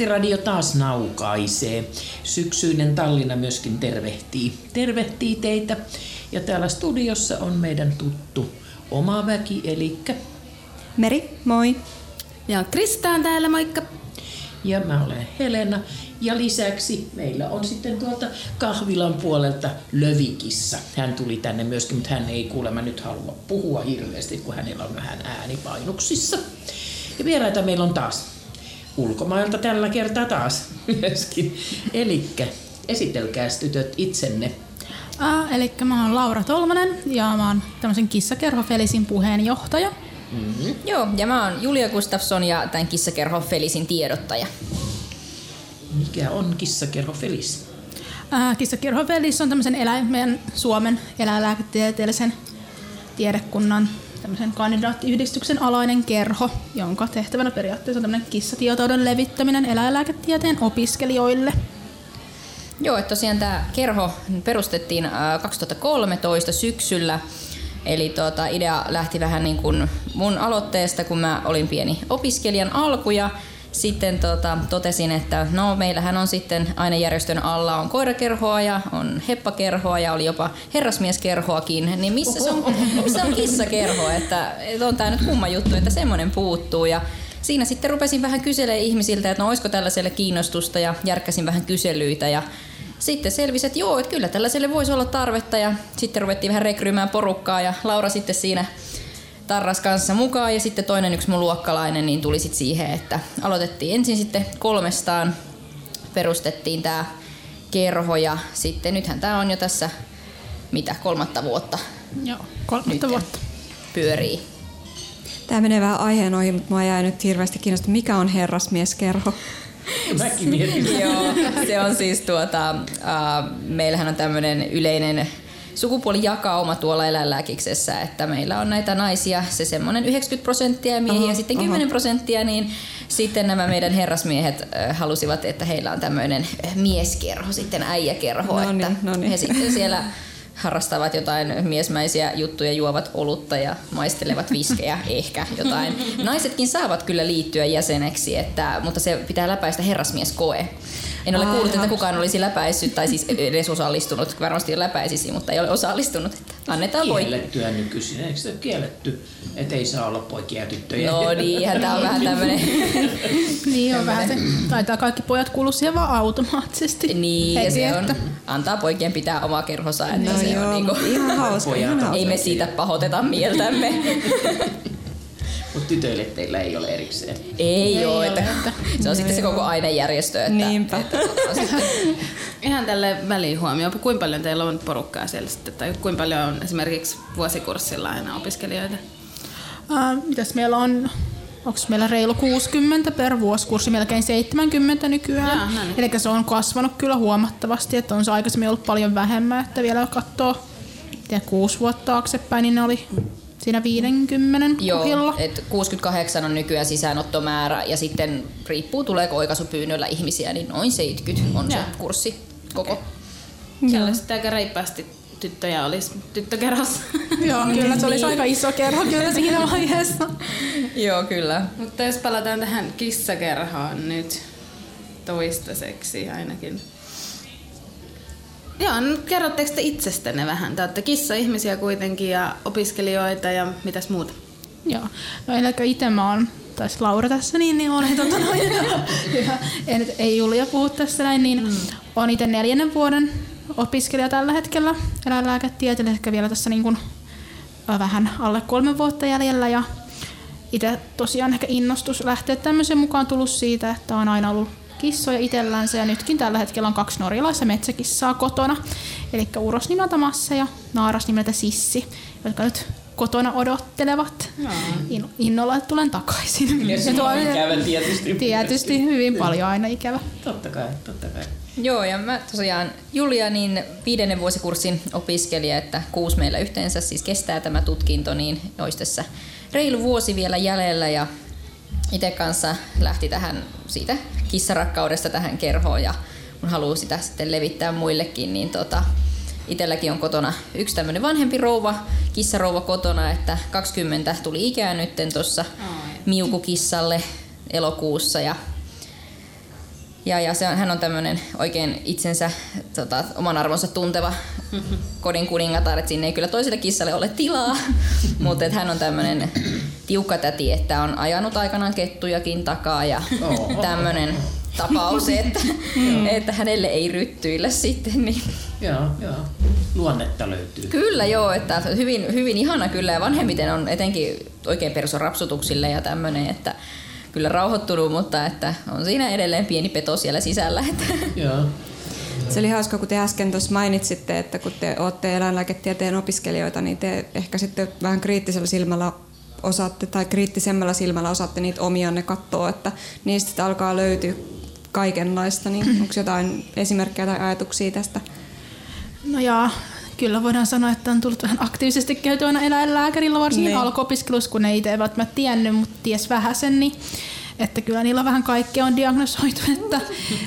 Kattiradio taas naukaisee. Syksyinen Tallinna myöskin tervehtii, tervehtii teitä. Ja täällä studiossa on meidän tuttu oma väki, eli Meri, moi. Ja Krista on täällä, moikka. Ja mä olen Helena. Ja lisäksi meillä on sitten tuolta kahvilan puolelta Lövikissa. Hän tuli tänne myöskin, mutta hän ei kuulemma nyt halua puhua hirveästi, kun hänellä on vähän äänipainuksissa. Ja vieraita meillä on taas ulkomailta tällä kertaa taas myöskin. Eli esitelkääs tytöt itsenne. Äh, eli mä oon Laura Tolmanen ja mä oon tämmöisen kissakerho Felisin puheenjohtaja. Mm-hmm. Joo, ja mä oon Julia Gustafsson ja tämän kissakerho Felisin tiedottaja. Mikä on kissakerho Felis? Äh, kissakerho Felis on tämmöisen elä, meidän Suomen eläinlääketieteellisen tiedekunnan tämmöisen kandidaattiyhdistyksen alainen kerho, jonka tehtävänä periaatteessa on tämmöinen kissatietouden levittäminen eläinlääketieteen opiskelijoille. Joo, että tosiaan tämä kerho perustettiin 2013 syksyllä. Eli tuota, idea lähti vähän niin kuin mun aloitteesta, kun mä olin pieni opiskelijan alku ja sitten tota, totesin, että no meillähän on sitten ainejärjestön alla on koirakerhoa ja on heppakerhoa ja oli jopa herrasmieskerhoakin, niin missä, se on, missä on kissakerho, että, että on tämä nyt kumma juttu, että semmoinen puuttuu. Ja siinä sitten rupesin vähän kyselemään ihmisiltä, että no olisiko tällaiselle kiinnostusta ja järkkäsin vähän kyselyitä. Ja sitten selvisi, että joo, että kyllä tällaiselle voisi olla tarvetta. Ja sitten ruvettiin vähän rekryymään porukkaa ja Laura sitten siinä Tarras kanssa mukaan ja sitten toinen yksi mun luokkalainen niin tuli sitten siihen, että aloitettiin ensin sitten kolmestaan, perustettiin tämä kerho ja sitten nythän tämä on jo tässä mitä kolmatta vuotta. Joo, kolmatta vuotta. Pyörii. Tämä menee vähän aiheen ohi, mutta mua jäi nyt hirveästi kiinnostaa, mikä on herrasmieskerho? Mäkin mietin. Joo, se on siis tuota, uh, meillähän on tämmöinen yleinen sukupuolijakauma tuolla eläinlääkiksessä, että meillä on näitä naisia se semmoinen 90 prosenttia ja miehiä aha, sitten 10 aha. prosenttia, niin sitten nämä meidän herrasmiehet halusivat, että heillä on tämmöinen mieskerho, sitten äijäkerho, no niin, että no niin. he sitten siellä harrastavat jotain miesmäisiä juttuja, juovat olutta ja maistelevat viskejä ehkä jotain. Naisetkin saavat kyllä liittyä jäseneksi, että, mutta se pitää läpäistä herrasmieskoe. En ole kuullut, että kukaan olisi läpäissyt tai siis edes osallistunut. Varmasti läpäisisi, mutta ei ole osallistunut. Että annetaan voi. Kiellettyä nykyisin. Eikö se kielletty, että ei saa olla poikia ja tyttöjä? No niin, tämä on vähän tämmöinen. niin on vähän se. Taitaa kaikki pojat kuulua siihen vaan automaattisesti. Niin, Heti, se on, antaa poikien pitää oma kerhosa. Että no se joo, on niinku, ihan hauska. Ihan hauska. Ei me siitä pahoiteta mieltämme. Mutta tytöille teillä ei ole erikseen. Ei, ei ole. Että, että, se on sitten se koko ainejärjestö. Että, Niinpä. Että, että, Ihan tälle väliin huomioon, kuinka paljon teillä on porukkaa siellä sitten, tai kuinka paljon on esimerkiksi vuosikurssilla aina opiskelijoita? Uh, mitäs meillä on onko meillä reilu 60 per vuosikurssi, melkein 70 nykyään. Jaa, no niin. Eli se on kasvanut kyllä huomattavasti, että on se aikaisemmin ollut paljon vähemmän, että vielä katsoo kuusi vuotta taaksepäin, niin ne oli siinä 50 Joo, ohilla. et 68 on nykyään sisäänottomäärä ja sitten riippuu tuleeko oikaisupyynnöllä ihmisiä, niin noin 70 on ja. se kurssi koko. Okay. Siellä sitten aika reippaasti tyttöjä olisi tyttökerhossa. Joo, kyllä se olisi aika iso kerho kyllä siinä vaiheessa. Joo, kyllä. Mutta jos palataan tähän kissakerhoon nyt toistaiseksi ainakin. Joo, no kerrotteko te itsestänne vähän? Te olette kissa-ihmisiä kuitenkin ja opiskelijoita ja mitäs muuta? Joo, no eli itse mä oon, taisi Laura tässä, niin, niin olen tota noin, ja, en, ei Julia puhu tässä näin, niin mm. on itse neljännen vuoden opiskelija tällä hetkellä eläinlääketieteellä, ehkä vielä tässä niin kuin, vähän alle kolme vuotta jäljellä ja itse tosiaan ehkä innostus lähteä tämmöisen mukaan tullut siitä, että on aina ollut kissoja itsellänsä ja nytkin tällä hetkellä on kaksi norjalaista metsäkissaa kotona. Eli Uros nimeltä Massa ja Naaras nimeltä Sissi, jotka nyt kotona odottelevat no. innolla, että tulen takaisin. Ja se on ikävä tietysti. Tietysti hyvin paljon aina ikävä. Totta kai, totta kai. Joo, ja mä tosiaan Julia, niin viidennen vuosikurssin opiskelija, että kuusi meillä yhteensä siis kestää tämä tutkinto, niin olisi tässä reilu vuosi vielä jäljellä ja itse kanssa lähti tähän siitä kissarakkaudesta tähän kerhoon ja kun haluaa sitä sitten levittää muillekin, niin tota, Itelläkin on kotona yksi tämmöinen vanhempi rouva, kissarouva kotona, että 20 tuli ikää nyt tuossa miukukissalle elokuussa ja Ja, ja se on, hän on tämmöinen oikein itsensä tota, oman arvonsa tunteva kodin kuningatar, että sinne ei kyllä toiselle kissalle ole tilaa, mutta että hän on tämmöinen tiukka täti, että on ajanut aikanaan kettujakin takaa ja tämmöinen tapaus, että, että hänelle ei ryttyillä sitten. Niin. Joo, joo. Luonnetta löytyy. Kyllä joo, että hyvin, hyvin ihana kyllä ja vanhemmiten on etenkin oikein perso rapsutuksille ja tämmöinen, että kyllä rauhoittunut, mutta että on siinä edelleen pieni peto siellä sisällä. Että. Joo. Se oli hauska, kun te äsken tuossa mainitsitte, että kun te olette eläinlääketieteen opiskelijoita, niin te ehkä sitten vähän kriittisellä silmällä osaatte, tai kriittisemmällä silmällä osaatte niitä omianne katsoa, että niistä sitten alkaa löytyä kaikenlaista, niin onko jotain esimerkkejä tai ajatuksia tästä? No jaa, kyllä voidaan sanoa, että on tullut vähän aktiivisesti käyty aina eläinlääkärillä, varsinkin Niin. alkuopiskelussa, kun ei itse välttämättä tiennyt, mutta ties vähäsen, niin että kyllä niillä vähän kaikkea on diagnosoitu, että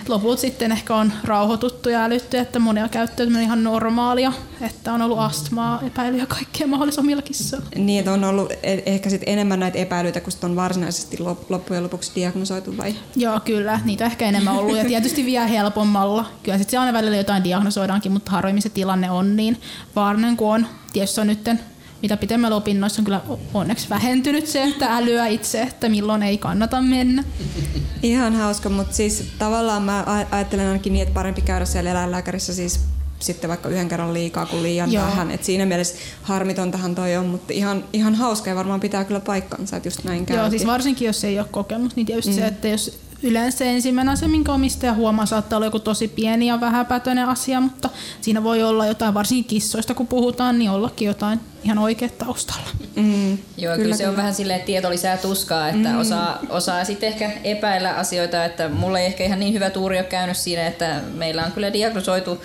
loput sitten ehkä on rauhoituttu ja älytty, että monia käyttäytyminen on ihan normaalia, että on ollut astmaa, epäilyjä ja kaikkea mahdollista omilla kissoilla. Niin, että on ollut e- ehkä sit enemmän näitä epäilyitä, kun on varsinaisesti lop- loppujen lopuksi diagnosoitu vai? Joo, kyllä. Niitä on ehkä enemmän ollut ja tietysti vielä helpommalla. Kyllä sitten se aina välillä jotain diagnosoidaankin, mutta harvemmin se tilanne on niin vaarallinen kuin on. Tietysti se on nytten, mitä pitemmällä opinnoissa on kyllä onneksi vähentynyt se, että älyä itse, että milloin ei kannata mennä. Ihan hauska, mutta siis tavallaan mä ajattelen ainakin niin, että parempi käydä siellä eläinlääkärissä siis sitten vaikka yhden kerran liikaa kuin liian Joo. vähän. Et siinä mielessä harmitontahan toi on, mutta ihan, ihan hauska ja varmaan pitää kyllä paikkansa, että just näin käy. Joo, siis varsinkin jos ei ole kokemus, niin tietysti mm. se, että jos yleensä se ensimmäinen asia, minkä omistaja huomaa, saattaa olla joku tosi pieni ja vähäpätöinen asia, mutta siinä voi olla jotain, varsinkin kissoista kun puhutaan, niin ollakin jotain ihan oikeat taustalla. Mm, Joo, kyllä, kyllä se on vähän silleen, että tieto lisää tuskaa, että mm. osaa, osaa sitten ehkä epäillä asioita, että mulla ei ehkä ihan niin hyvä tuuri ole käynyt siinä, että meillä on kyllä diagnosoitu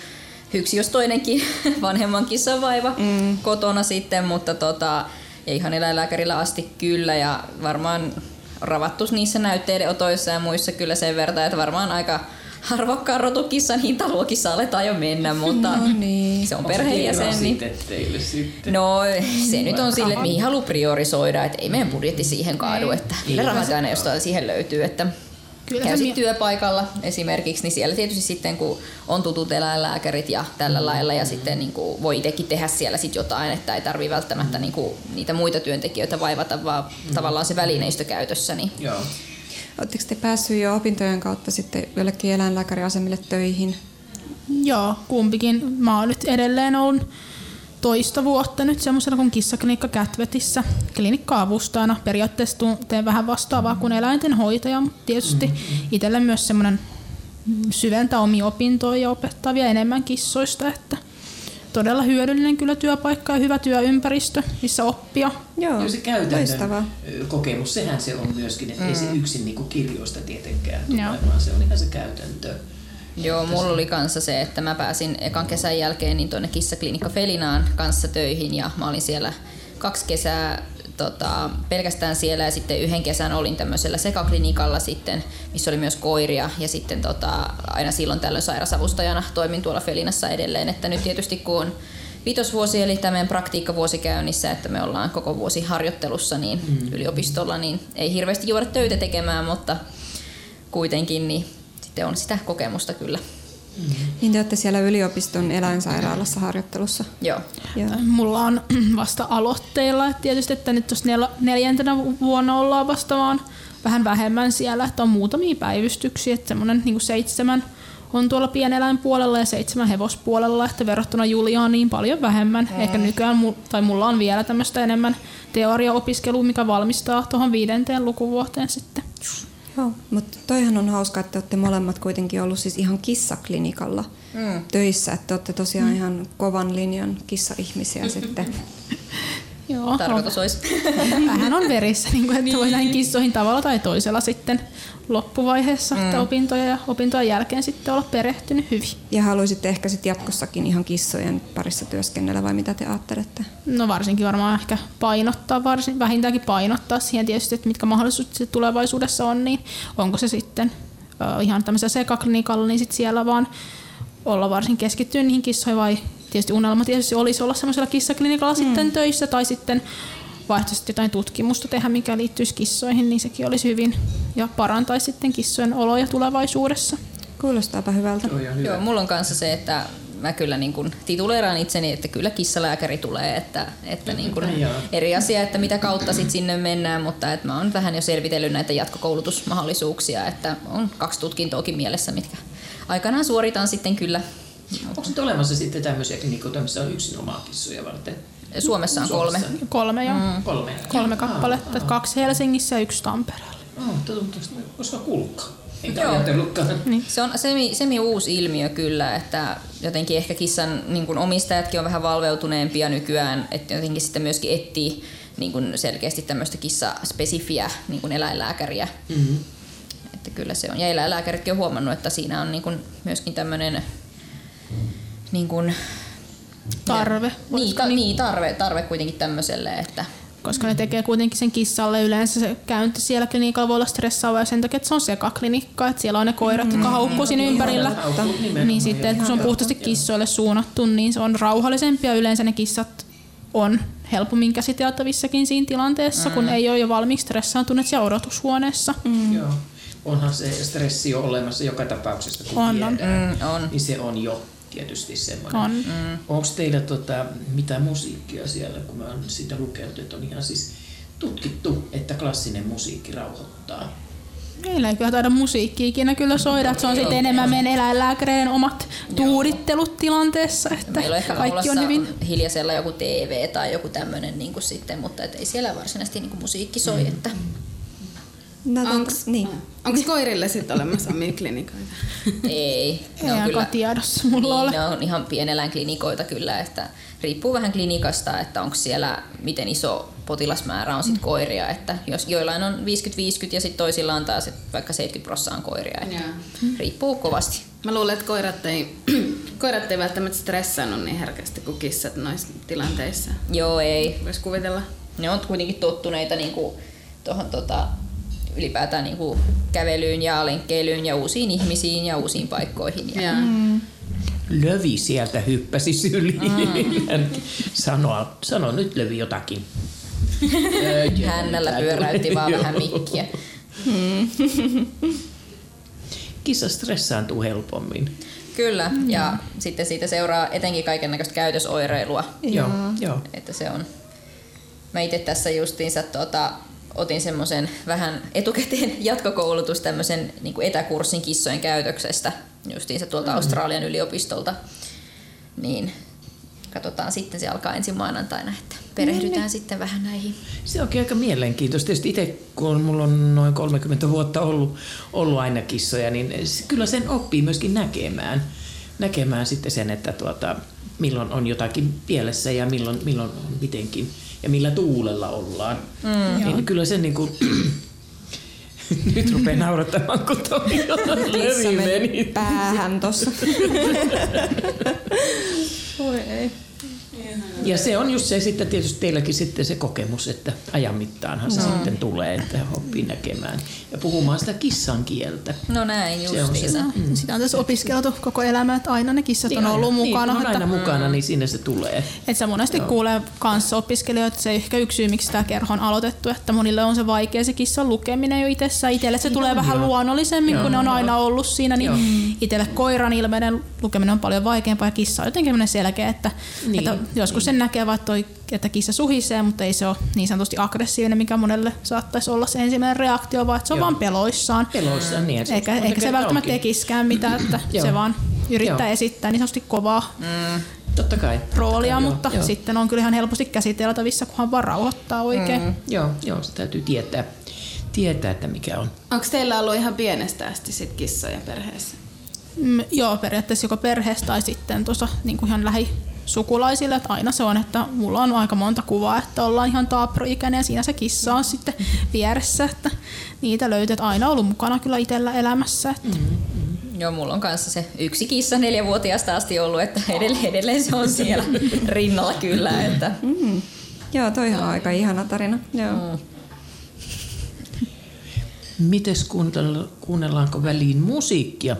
yksi jos toinenkin vanhemman kissan vaiva mm. kotona sitten, mutta tota, ja ihan eläinlääkärillä asti kyllä ja varmaan ravattu niissä näytteidenotoissa ja muissa kyllä sen verran, että varmaan aika harvokkaan rotukissan hintaluokissa aletaan jo mennä, mutta No niin. se on se perheenjäsen. Niin teille sitten? No se nyt on sille, että mihin haluaa priorisoida, että ei meidän budjetti siihen kaadu, että kyllä rahat aina jostain siihen löytyy, että Kyllä käy se työpaikalla esimerkiksi, niin siellä tietysti sitten kun on tutut eläinlääkärit ja tällä lailla ja sitten niin kuin voi itsekin tehdä siellä sit jotain, että ei tarvi välttämättä niin kuin niitä muita työntekijöitä vaivata, vaan tavallaan se välineistö käytössä. Niin Joo. Oletteko te päässyt jo opintojen kautta sitten jollekin eläinlääkäriasemille töihin? Joo, kumpikin. Mä oon nyt edelleen ollut toista vuotta nyt semmoisella kuin kissaklinikka Kätvetissä klinikka-avustajana. Periaatteessa teen vähän vastaavaa kuin eläinten hoitaja, mutta tietysti mm-hmm. itselle myös semmoinen syventää omia opintoja ja opettaa vielä enemmän kissoista, että todella hyödyllinen kyllä työpaikka ja hyvä työympäristö, missä oppia. Joo, Ja se käytännön loistavaa. ö, kokemus, sehän se on myöskin, että ei se yksin niinku kirjoista tietenkään tule, vaan se on ihan se käytäntö. Joo, mulla oli kanssa se, että mä pääsin ekan kesän jälkeen niin tuonne kissaklinikka Felinaan kanssa töihin ja mä olin siellä kaksi kesää tota, pelkästään siellä ja sitten yhden kesän olin tämmöisellä sekaklinikalla sitten, missä oli myös koiria ja sitten tota, aina silloin tällöin sairasavustajana toimin tuolla Felinassa edelleen, että nyt tietysti kun on vitosvuosi eli tämä meidän praktiikkavuosi käynnissä, että me ollaan koko vuosi harjoittelussa niin mm. yliopistolla, niin ei hirveästi juoda töitä tekemään, mutta kuitenkin niin sitten on sitä kokemusta kyllä. Niin te olette siellä yliopiston eläinsairaalassa harjoittelussa. Joo. Joo. Mulla on vasta aloitteilla, että tietysti, että nyt tuossa nel- neljäntenä vuonna ollaan vasta vaan vähän vähemmän siellä, että on muutamia päivystyksiä, että semmoinen niin seitsemän on tuolla pieneläinpuolella ja seitsemän hevospuolella, että verrattuna Juliaan niin paljon vähemmän. Mm. Ehkä nykyään, mu- tai mulla on vielä tämmöistä enemmän teoriaopiskelua, mikä valmistaa tuohon viidenteen lukuvuoteen sitten. Joo, mutta toihan on hauska, että olette molemmat kuitenkin ollut siis ihan kissaklinikalla mm. töissä, että olette tosiaan mm. ihan kovan linjan kissa-ihmisiä sitten. Joo, Tarkoitus olisi. vähän on verissä, niin kuin, että voi näihin kissoihin tavalla tai toisella sitten loppuvaiheessa mm. että opintoja ja opintojen jälkeen sitten olla perehtynyt hyvin. Ja haluaisitte ehkä sitten jatkossakin ihan kissojen parissa työskennellä vai mitä te ajattelette? No varsinkin varmaan ehkä painottaa, varsin, vähintäänkin painottaa siihen tietysti, että mitkä mahdollisuudet tulevaisuudessa on, niin onko se sitten ihan tämmöisellä sekaklinikalla, niin sitten siellä vaan olla varsin keskittyä niihin kissoihin vai tietysti unelma tietysti olisi olla semmoisella kissaklinikalla mm. sitten töissä tai sitten vaihtoehtoisesti jotain tutkimusta tehdä, mikä liittyisi kissoihin, niin sekin olisi hyvin ja parantaisi sitten kissojen oloja tulevaisuudessa. Kuulostaapa hyvältä. On hyvä. Joo, mulla on kanssa se, että mä kyllä niin kuin tituleeraan itseni, että kyllä kissalääkäri tulee, että, että niin kuin Joo. eri asia, että mitä kautta sit sinne mennään, mutta että mä oon vähän jo selvitellyt näitä jatkokoulutusmahdollisuuksia, että on kaksi tutkintoakin mielessä, mitkä aikanaan suoritan sitten kyllä. Onko nyt olemassa sitten tämmöisiä klinikoita, missä on yksin omaa kissoja varten? Suomessa on kolme. Suomessa? Kolme jo. Mm. Kolme. Kolme kappaletta. että Kaksi Helsingissä ja yksi Tampereella. Oh, tuntuu, koska kuulkaa. Enkä Joo. ajatellutkaan. Se on semi, semi uusi ilmiö kyllä, että jotenkin ehkä kissan niin kuin omistajatkin on vähän valveutuneempia nykyään, että jotenkin sitten myöskin etsii niin kuin selkeästi tämmöistä kissaspesifiä niin kuin eläinlääkäriä. Mm-hmm. Että kyllä se on. Ja eläinlääkäritkin on huomannut, että siinä on niin kuin myöskin tämmöinen niin kuin, Tarve. niin, ta, niin, tarve, tarve kuitenkin tämmöiselle, että Koska ne tekee kuitenkin sen kissalle yleensä se käynti siellä klinikalla voi olla stressaava ja sen takia, että se on sekaklinikka, että siellä on ne koirat, jotka haukkuu siinä ympärillä. Haukkuvat nimenomaan, Niin sitten, kun se on puhtaasti kissoille suunnattu, niin se on rauhallisempi ja yleensä ne kissat on helpommin käsiteltävissäkin siinä tilanteessa, kun ei ole jo valmiiksi stressaantuneet siellä odotushuoneessa. Mm. Joo. Onhan se stressi jo olemassa joka tapauksessa, kun On, on. mm, on. Niin se on jo tietysti semmoinen. On. Mm. Onko teillä tota, mitä musiikkia siellä, kun mä oon siitä lukenut, että on ihan siis tutkittu, että klassinen musiikki rauhoittaa. Meillä ei kyllä taida musiikki ikinä kyllä soida, että se on sitten enemmän meidän eläinlääkäreiden omat tuudittelut tilanteessa, että Meillä on ehkä kaikki on hyvin. hiljaisella joku TV tai joku tämmöinen niin sitten, mutta et ei siellä varsinaisesti niin musiikki soi. Että. No, Onks, niin. onks koirille sitten olemassa omia klinikoita? Ei, Ei ne on ainakaan tiedossa mulla niin, ole. ne on ihan pieneläinklinikoita kyllä, että riippuu vähän klinikasta, että onko siellä miten iso potilasmäärä on sit koiria, että jos joillain on 50-50 ja sitten toisilla on taas että vaikka 70 prosenttia on koiria, että riippuu kovasti. Mä luulen, että koirat ei, koirat ei välttämättä stressaannut niin herkästi kuin kissat noissa tilanteissa. Joo, ei. Voisi kuvitella. Ne on kuitenkin tottuneita niinku tohon tota, ylipäätään niinku kävelyyn ja lenkkeilyyn ja uusiin ihmisiin ja uusiin paikkoihin. Ja, Ja. Lövi sieltä hyppäsi syliin. Hän Sanoa, sano nyt Lövi jotakin. Hännällä pyöräytti vaan vähän mikkiä. Kissa stressaantuu helpommin. Kyllä, ja sitten siitä seuraa etenkin kaiken näköistä käytösoireilua. Joo, joo. Että se on... Mä itse tässä justiinsa tota, otin semmoisen vähän etukäteen jatkokoulutus tämmöisen niin kuin etäkurssin kissojen käytöksestä justiinsa tuolta Australian yliopistolta. Niin katsotaan sitten, se alkaa ensi maanantaina, että perehdytään sitten vähän näihin. Se onkin aika mielenkiintoista. Tietysti itse, kun mulla on noin 30 vuotta ollut, ollut aina kissoja, niin kyllä sen oppii myöskin näkemään. Näkemään sitten sen, että tuota, milloin on jotakin pielessä ja milloin, milloin on mitenkin ja millä tuulella ollaan. Mm, niin kyllä se niin kuin, nyt rupeaa naurattamaan, kun toi lövi meni meni. päähän tossa. Voi ei. Ja se on just se sitten tietysti teilläkin sitten se kokemus, että ajan mittaanhan se sitten tulee, että oppii näkemään ja puhumaan sitä kissan kieltä. No näin Se on se. Mm. Sitä on tässä opiskeltu koko elämä, että aina ne kissat on ollut niin, mukana. kun on aina että, mukana, niin sinne se tulee. että se monesti kuulee kanssa opiskelijoita, että se ehkä yksi syy, miksi tämä kerho on aloitettu, että monille on se vaikea se kissan lukeminen jo itsessään. Itselle se tulee vähän joo. luonnollisemmin, Joo, kun ne on joo. aina ollut siinä, niin Joo. itselle koiran ilmeinen lukeminen on paljon vaikeampaa ja kissa on jotenkin selkeä, että, Niin, että joskus sen näkee vaikka toi, että kissa suhisee, mutta ei se ole niin sanotusti aggressiivinen, mikä monelle saattaisi olla se ensimmäinen reaktio, vaan että se on Joo. vaan peloissaan. Peloissaan niin. että Eikä, eikä se välttämättä onkin. tekiskään mitään, että Joo. se vaan yrittää Joo. esittää niin sanotusti kovaa Totta kai. totta roolia, kai, joo, mutta joo. sitten on kyllä ihan helposti käsiteltävissä, kunhan vaan rauhoittaa oikein. Mm. Joo, joo, se täytyy tietää, tietää, että mikä on. Onko teillä ollut ihan pienestä asti sit kissoja perheessä? Mm, joo, periaatteessa joko perheessä tai sitten tuossa niin kuin ihan lähisukulaisille, että aina se on, että mulla on aika monta kuvaa, että ollaan ihan taaproikäinen ja siinä se kissa on sitten vieressä, että niitä löytyy, että aina ollut mukana kyllä itsellä elämässä. Että Joo, mulla on kanssa se yksi kissa neljävuotiaasta asti ollut, että edelleen, edelleen se on siellä rinnalla kyllä. Että. Joo, toihan on aika ihana tarina. Joo. Mites kuunnella- kuunnellaanko väliin musiikkia?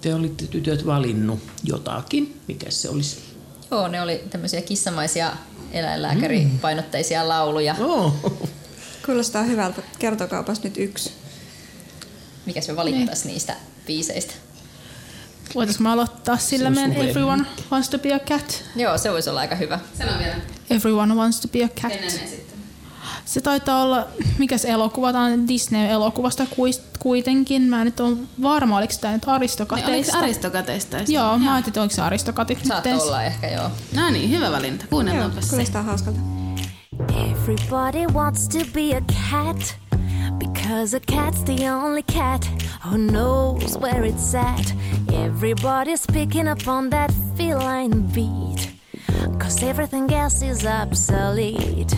Te olitte tytöt valinnut jotakin. Mikä se olisi? Joo, ne oli tämmöisiä kissamaisia eläinlääkäripainotteisia lauluja. Oh. Kuulostaa hyvältä. Kertokaapas nyt yksi. Mikäs me valittaisiin niistä biiseistä? Voitaisko me aloittaa sillä Se meidän Everyone Wants to be a Cat? Joo, se voisi olla aika hyvä. Sano vielä. Everyone Wants to be a Cat. Esittää? Se taitaa olla, mikä se elokuva, tämä on Disney-elokuvasta kuitenkin. Mä en nyt ole varma, oliko tämä nyt Niin, oliko aristokateista. aristokateista? Joo, mä ajattelin, että oliko se aristokatiksi. Saattaa olla ehkä joo. No niin, hyvä valinta. Kuunnellaanpa se. Kuulostaa hauskalta. Everybody wants to be a cat because a cat's the only cat who knows where it's at. Everybody's picking up on that feline beat because everything else is obsolete.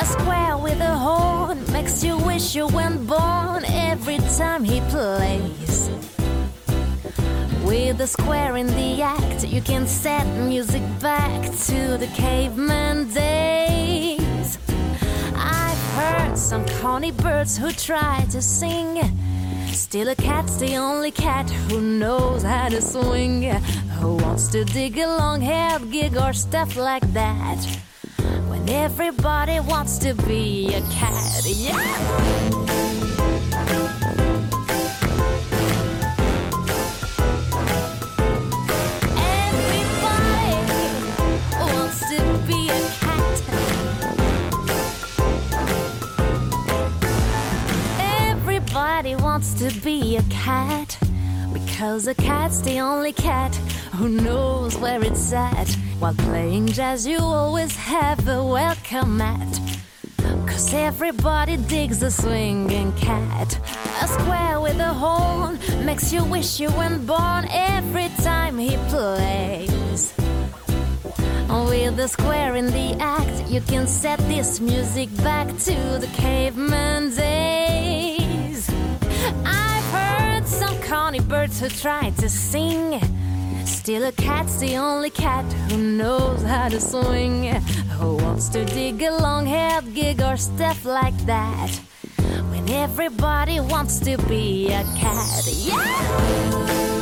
A square with a horn makes you wish you weren't born every time he plays. With a square in the act, you can set music back to the caveman days. I've heard some corny birds who try to sing. Still, a cat's the only cat who knows how to swing. Who wants to dig a long haired gig or stuff like that? When everybody wants to be a cat, yeah! Everybody wants to be a cat. Everybody wants to be a cat because a cat's the only cat who knows where it's at. While playing jazz, you always have a welcome mat. Cause everybody digs a swinging cat. A square with a horn makes you wish you weren't born every time he plays. With the square in the act, you can set this music back to the caveman days. I've heard some corny birds who try to sing. Still, a cat's the only cat who knows how to swing. Who wants to dig a long haired gig or stuff like that? When everybody wants to be a cat. Yeah!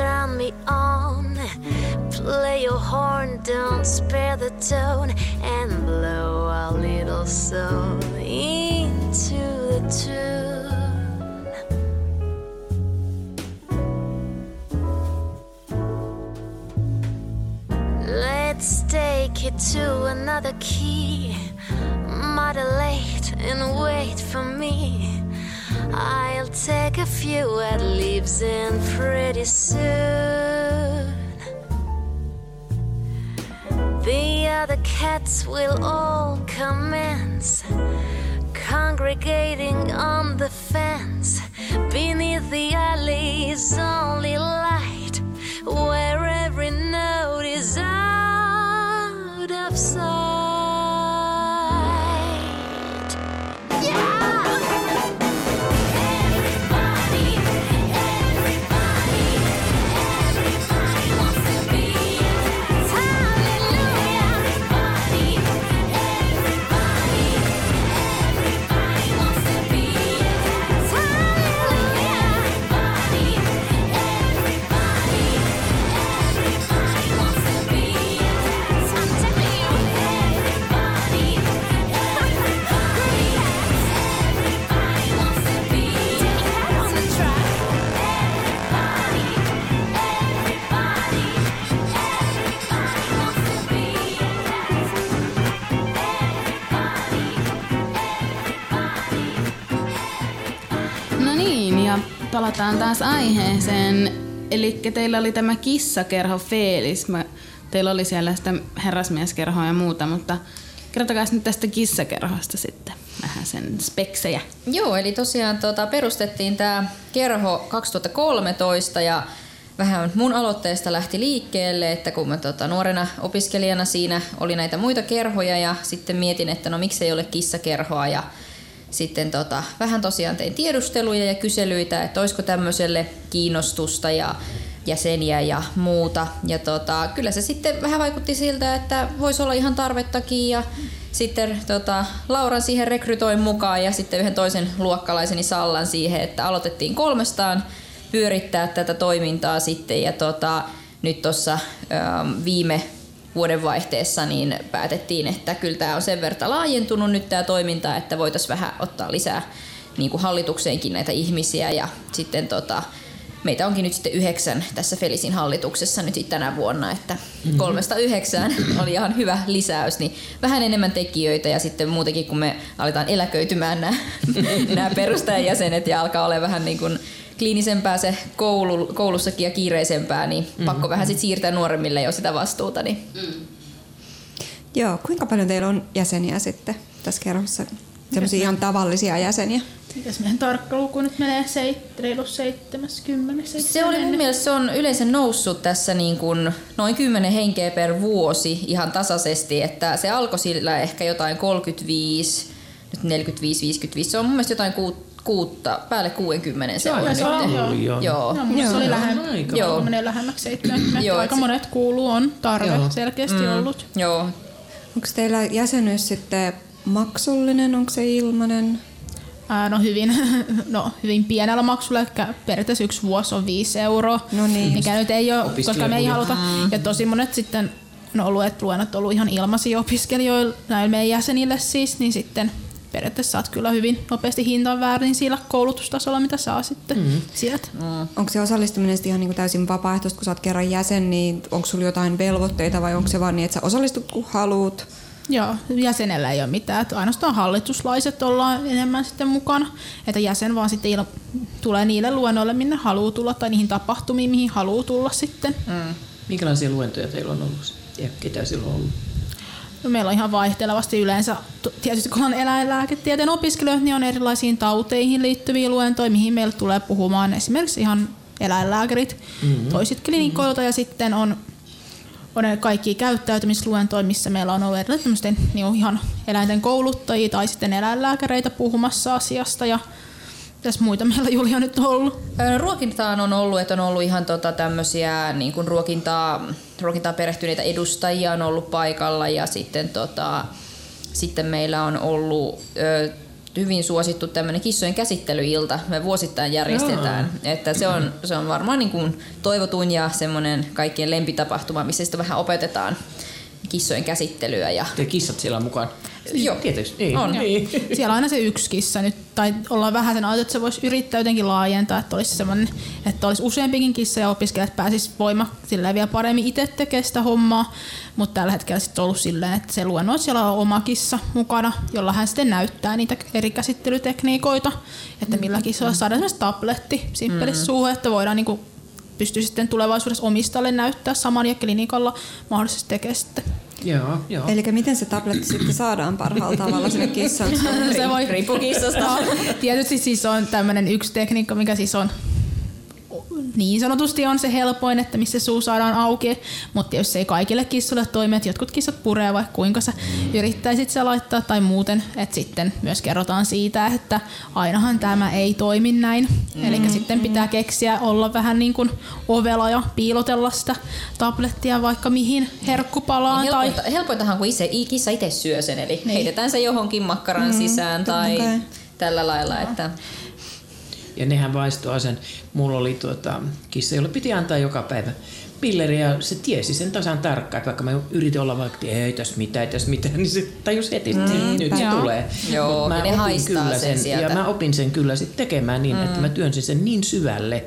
Turn me on, play your horn, don't spare the tone, and blow a little soul into the tune. Let's take it to another key. Modulate and wait for me. I'll take a few ad libs in pretty soon. The other cats will all commence, congregating on the fence beneath the alley's only light, where every note is out of sight. Palataan taas aiheeseen. Eli teillä oli tämä kissakerho Feelis. Teillä oli siellä sitä herrasmieskerhoa ja muuta, mutta kertokaa nyt tästä kissakerhosta sitten vähän sen speksejä. Joo, eli tosiaan tota, perustettiin tämä kerho 2013 ja vähän mun aloitteesta lähti liikkeelle, että kun mä tota, nuorena opiskelijana siinä oli näitä muita kerhoja ja sitten mietin, että no miksei ole kissakerhoa ja sitten tota, vähän tosiaan tein tiedusteluja ja kyselyitä, että olisiko tämmöiselle kiinnostusta ja jäseniä ja muuta. Ja tota, kyllä se sitten vähän vaikutti siltä, että voisi olla ihan tarvettakin ja sitten tota, Lauran siihen rekrytoin mukaan ja sitten yhden toisen luokkalaiseni Sallan siihen, että aloitettiin kolmestaan pyörittää tätä toimintaa sitten ja tota, nyt tuossa viime vuodenvaihteessa niin päätettiin, että kyllä tämä on sen verran laajentunut nyt tämä toiminta, että voitaisiin vähän ottaa lisää niin kuin hallitukseenkin näitä ihmisiä ja sitten tota, meitä onkin nyt sitten yhdeksän tässä Felisin hallituksessa nyt tänä vuonna, että mhm. kolmesta yhdeksään oli ihan hyvä lisäys, niin vähän enemmän tekijöitä ja sitten muutenkin kun me aletaan eläköitymään nämä, nämä perustajajäsenet ja alkaa olla vähän niin kuin kliinisempää se koulu, koulussakin ja kiireisempää, niin mm-hmm. pakko vähän sit siirtää nuoremmille jo sitä vastuuta. Niin. Mm. Joo, kuinka paljon teillä on jäseniä sitten tässä kerhossa? Sellaisia ihan tavallisia jäseniä. Mitäs meidän tarkka luku nyt menee? Seit, reilu 70, Se oli mun mielestä se on yleensä noussut tässä niin kuin noin 10 henkeä per vuosi ihan tasaisesti, että se alkoi sillä ehkä jotain 35, nyt 45-55, se on mun mielestä jotain kuutta, päälle 60 se on Se on, joo. joo. joo. joo. se oli lähemmä, joo. menee lähemmäksi 70. Joo, aika monet kuuluu, on tarve joo. selkeästi mm. ollut. Joo. Onko teillä jäsenyys sitten maksullinen, onko se ilmainen? no hyvin, no hyvin pienellä maksulla, eli periaatteessa yksi vuosi on 5 euroa, no niin. mikä nyt ei ole, koska me ei haluta. Mm. Ja tosi monet sitten on ollut, että luennot on ollut ihan ilmaisia opiskelijoille, näille meidän jäsenille siis, niin sitten periaatteessa saat kyllä hyvin nopeasti hintaan väärin sillä koulutustasolla, mitä saa sitten mm. sieltä. Mm. Onko se osallistuminen ihan niin täysin vapaaehtoista, kun sä oot kerran jäsen, niin onko sulla jotain velvoitteita vai onko se vaan niin, että sä osallistut kun haluat? Joo, jäsenellä ei ole mitään. Että ainoastaan hallituslaiset ollaan enemmän sitten mukana. Että jäsen vaan sitten il- tulee niille luennoille, minne haluaa tulla, tai niihin tapahtumiin, mihin haluaa tulla sitten. Mm. Minkälaisia luentoja teillä on ollut? Ja ketä sillä on ollut? No meillä on ihan vaihtelevasti yleensä, tietysti kun on eläinlääketieteen opiskelijoita, niin on erilaisiin tauteihin liittyviä luentoja, mihin meille tulee puhumaan esimerkiksi ihan eläinlääkärit mm-hmm. toisit klinikoilta ja sitten on on kaikki käyttäytymisluentoja, missä meillä on ollut erilaisia niin ihan eläinten kouluttajia tai sitten eläinlääkäreitä puhumassa asiasta ja tässä muita meillä Julia nyt on ollut? Ruokintaan on ollut, että on ollut ihan tota tämmöisiä niin kuin ruokintaa, ruokintaan perehtyneitä edustajia on ollut paikalla ja sitten, tota, sitten meillä on ollut ö, hyvin suosittu tämmöinen kissojen käsittelyilta. Me vuosittain järjestetään. Joo. Että se on, se on varmaan niin kuin toivotun ja semmoinen kaikkien lempitapahtuma, missä sitten vähän opetetaan kissojen käsittelyä. Ja... Te kissat siellä mukaan? Joo. Tietysti. Niin. On. Niin. Siellä on aina se yksi kissa nyt, tai ollaan vähän sen että se voisi yrittää jotenkin laajentaa, että olisi semmoinen, että olisi useampikin kissa ja opiskelijat pääsis voima silleen vielä paremmin itse tekemään sitä hommaa, mutta tällä hetkellä sitten on ollut silleen, että se luennoit siellä on oma kissa mukana, jolla hän sitten näyttää niitä eri käsittelytekniikoita, että millä kissalla saadaan esimerkiksi tabletti simppelissä mm. suuhun, että voidaan niinku pystyy sitten tulevaisuudessa omistajalle näyttää saman ja klinikalla mahdollisesti tekee sitten Joo, joo. Eli miten se tabletti sitten saadaan parhaalla tavalla sinne kissan? se voi riippuu kissasta. Tietysti siis on tämmöinen yksi tekniikka, mikä siis on niin sanotusti on se helpoin, että missä suu saadaan auki, mutta jos se ei kaikille kissoille toimi, että jotkut kissat puree vaikka kuinka sä yrittäisit se laittaa tai muuten, että sitten myös kerrotaan siitä, että ainahan tämä ei toimi näin. Mm. Eli sitten pitää keksiä olla vähän niin kuin ovela ja piilotella sitä tablettia vaikka mihin herkkupalaan. No, helpointa, tai... Helpointahan kun itse, kissa itse syö sen, eli niin. heitetään se johonkin makkaran mm, sisään tai okay. tällä lailla. No. Että ja nehän vaistoa sen. Mulla oli tuota, kissa, jolle piti antaa joka päivä pilleri ja se tiesi sen tasan tarkkaan, vaikka mä yritin olla vaikka, ei tässä mitään, ei tässä mitään, niin se tajus heti, että mm, nyt se tulee. Joo, mä ja opin kyllä sen, sen ja mä opin sen kyllä sit tekemään niin, mm. että mä työnsin sen niin syvälle,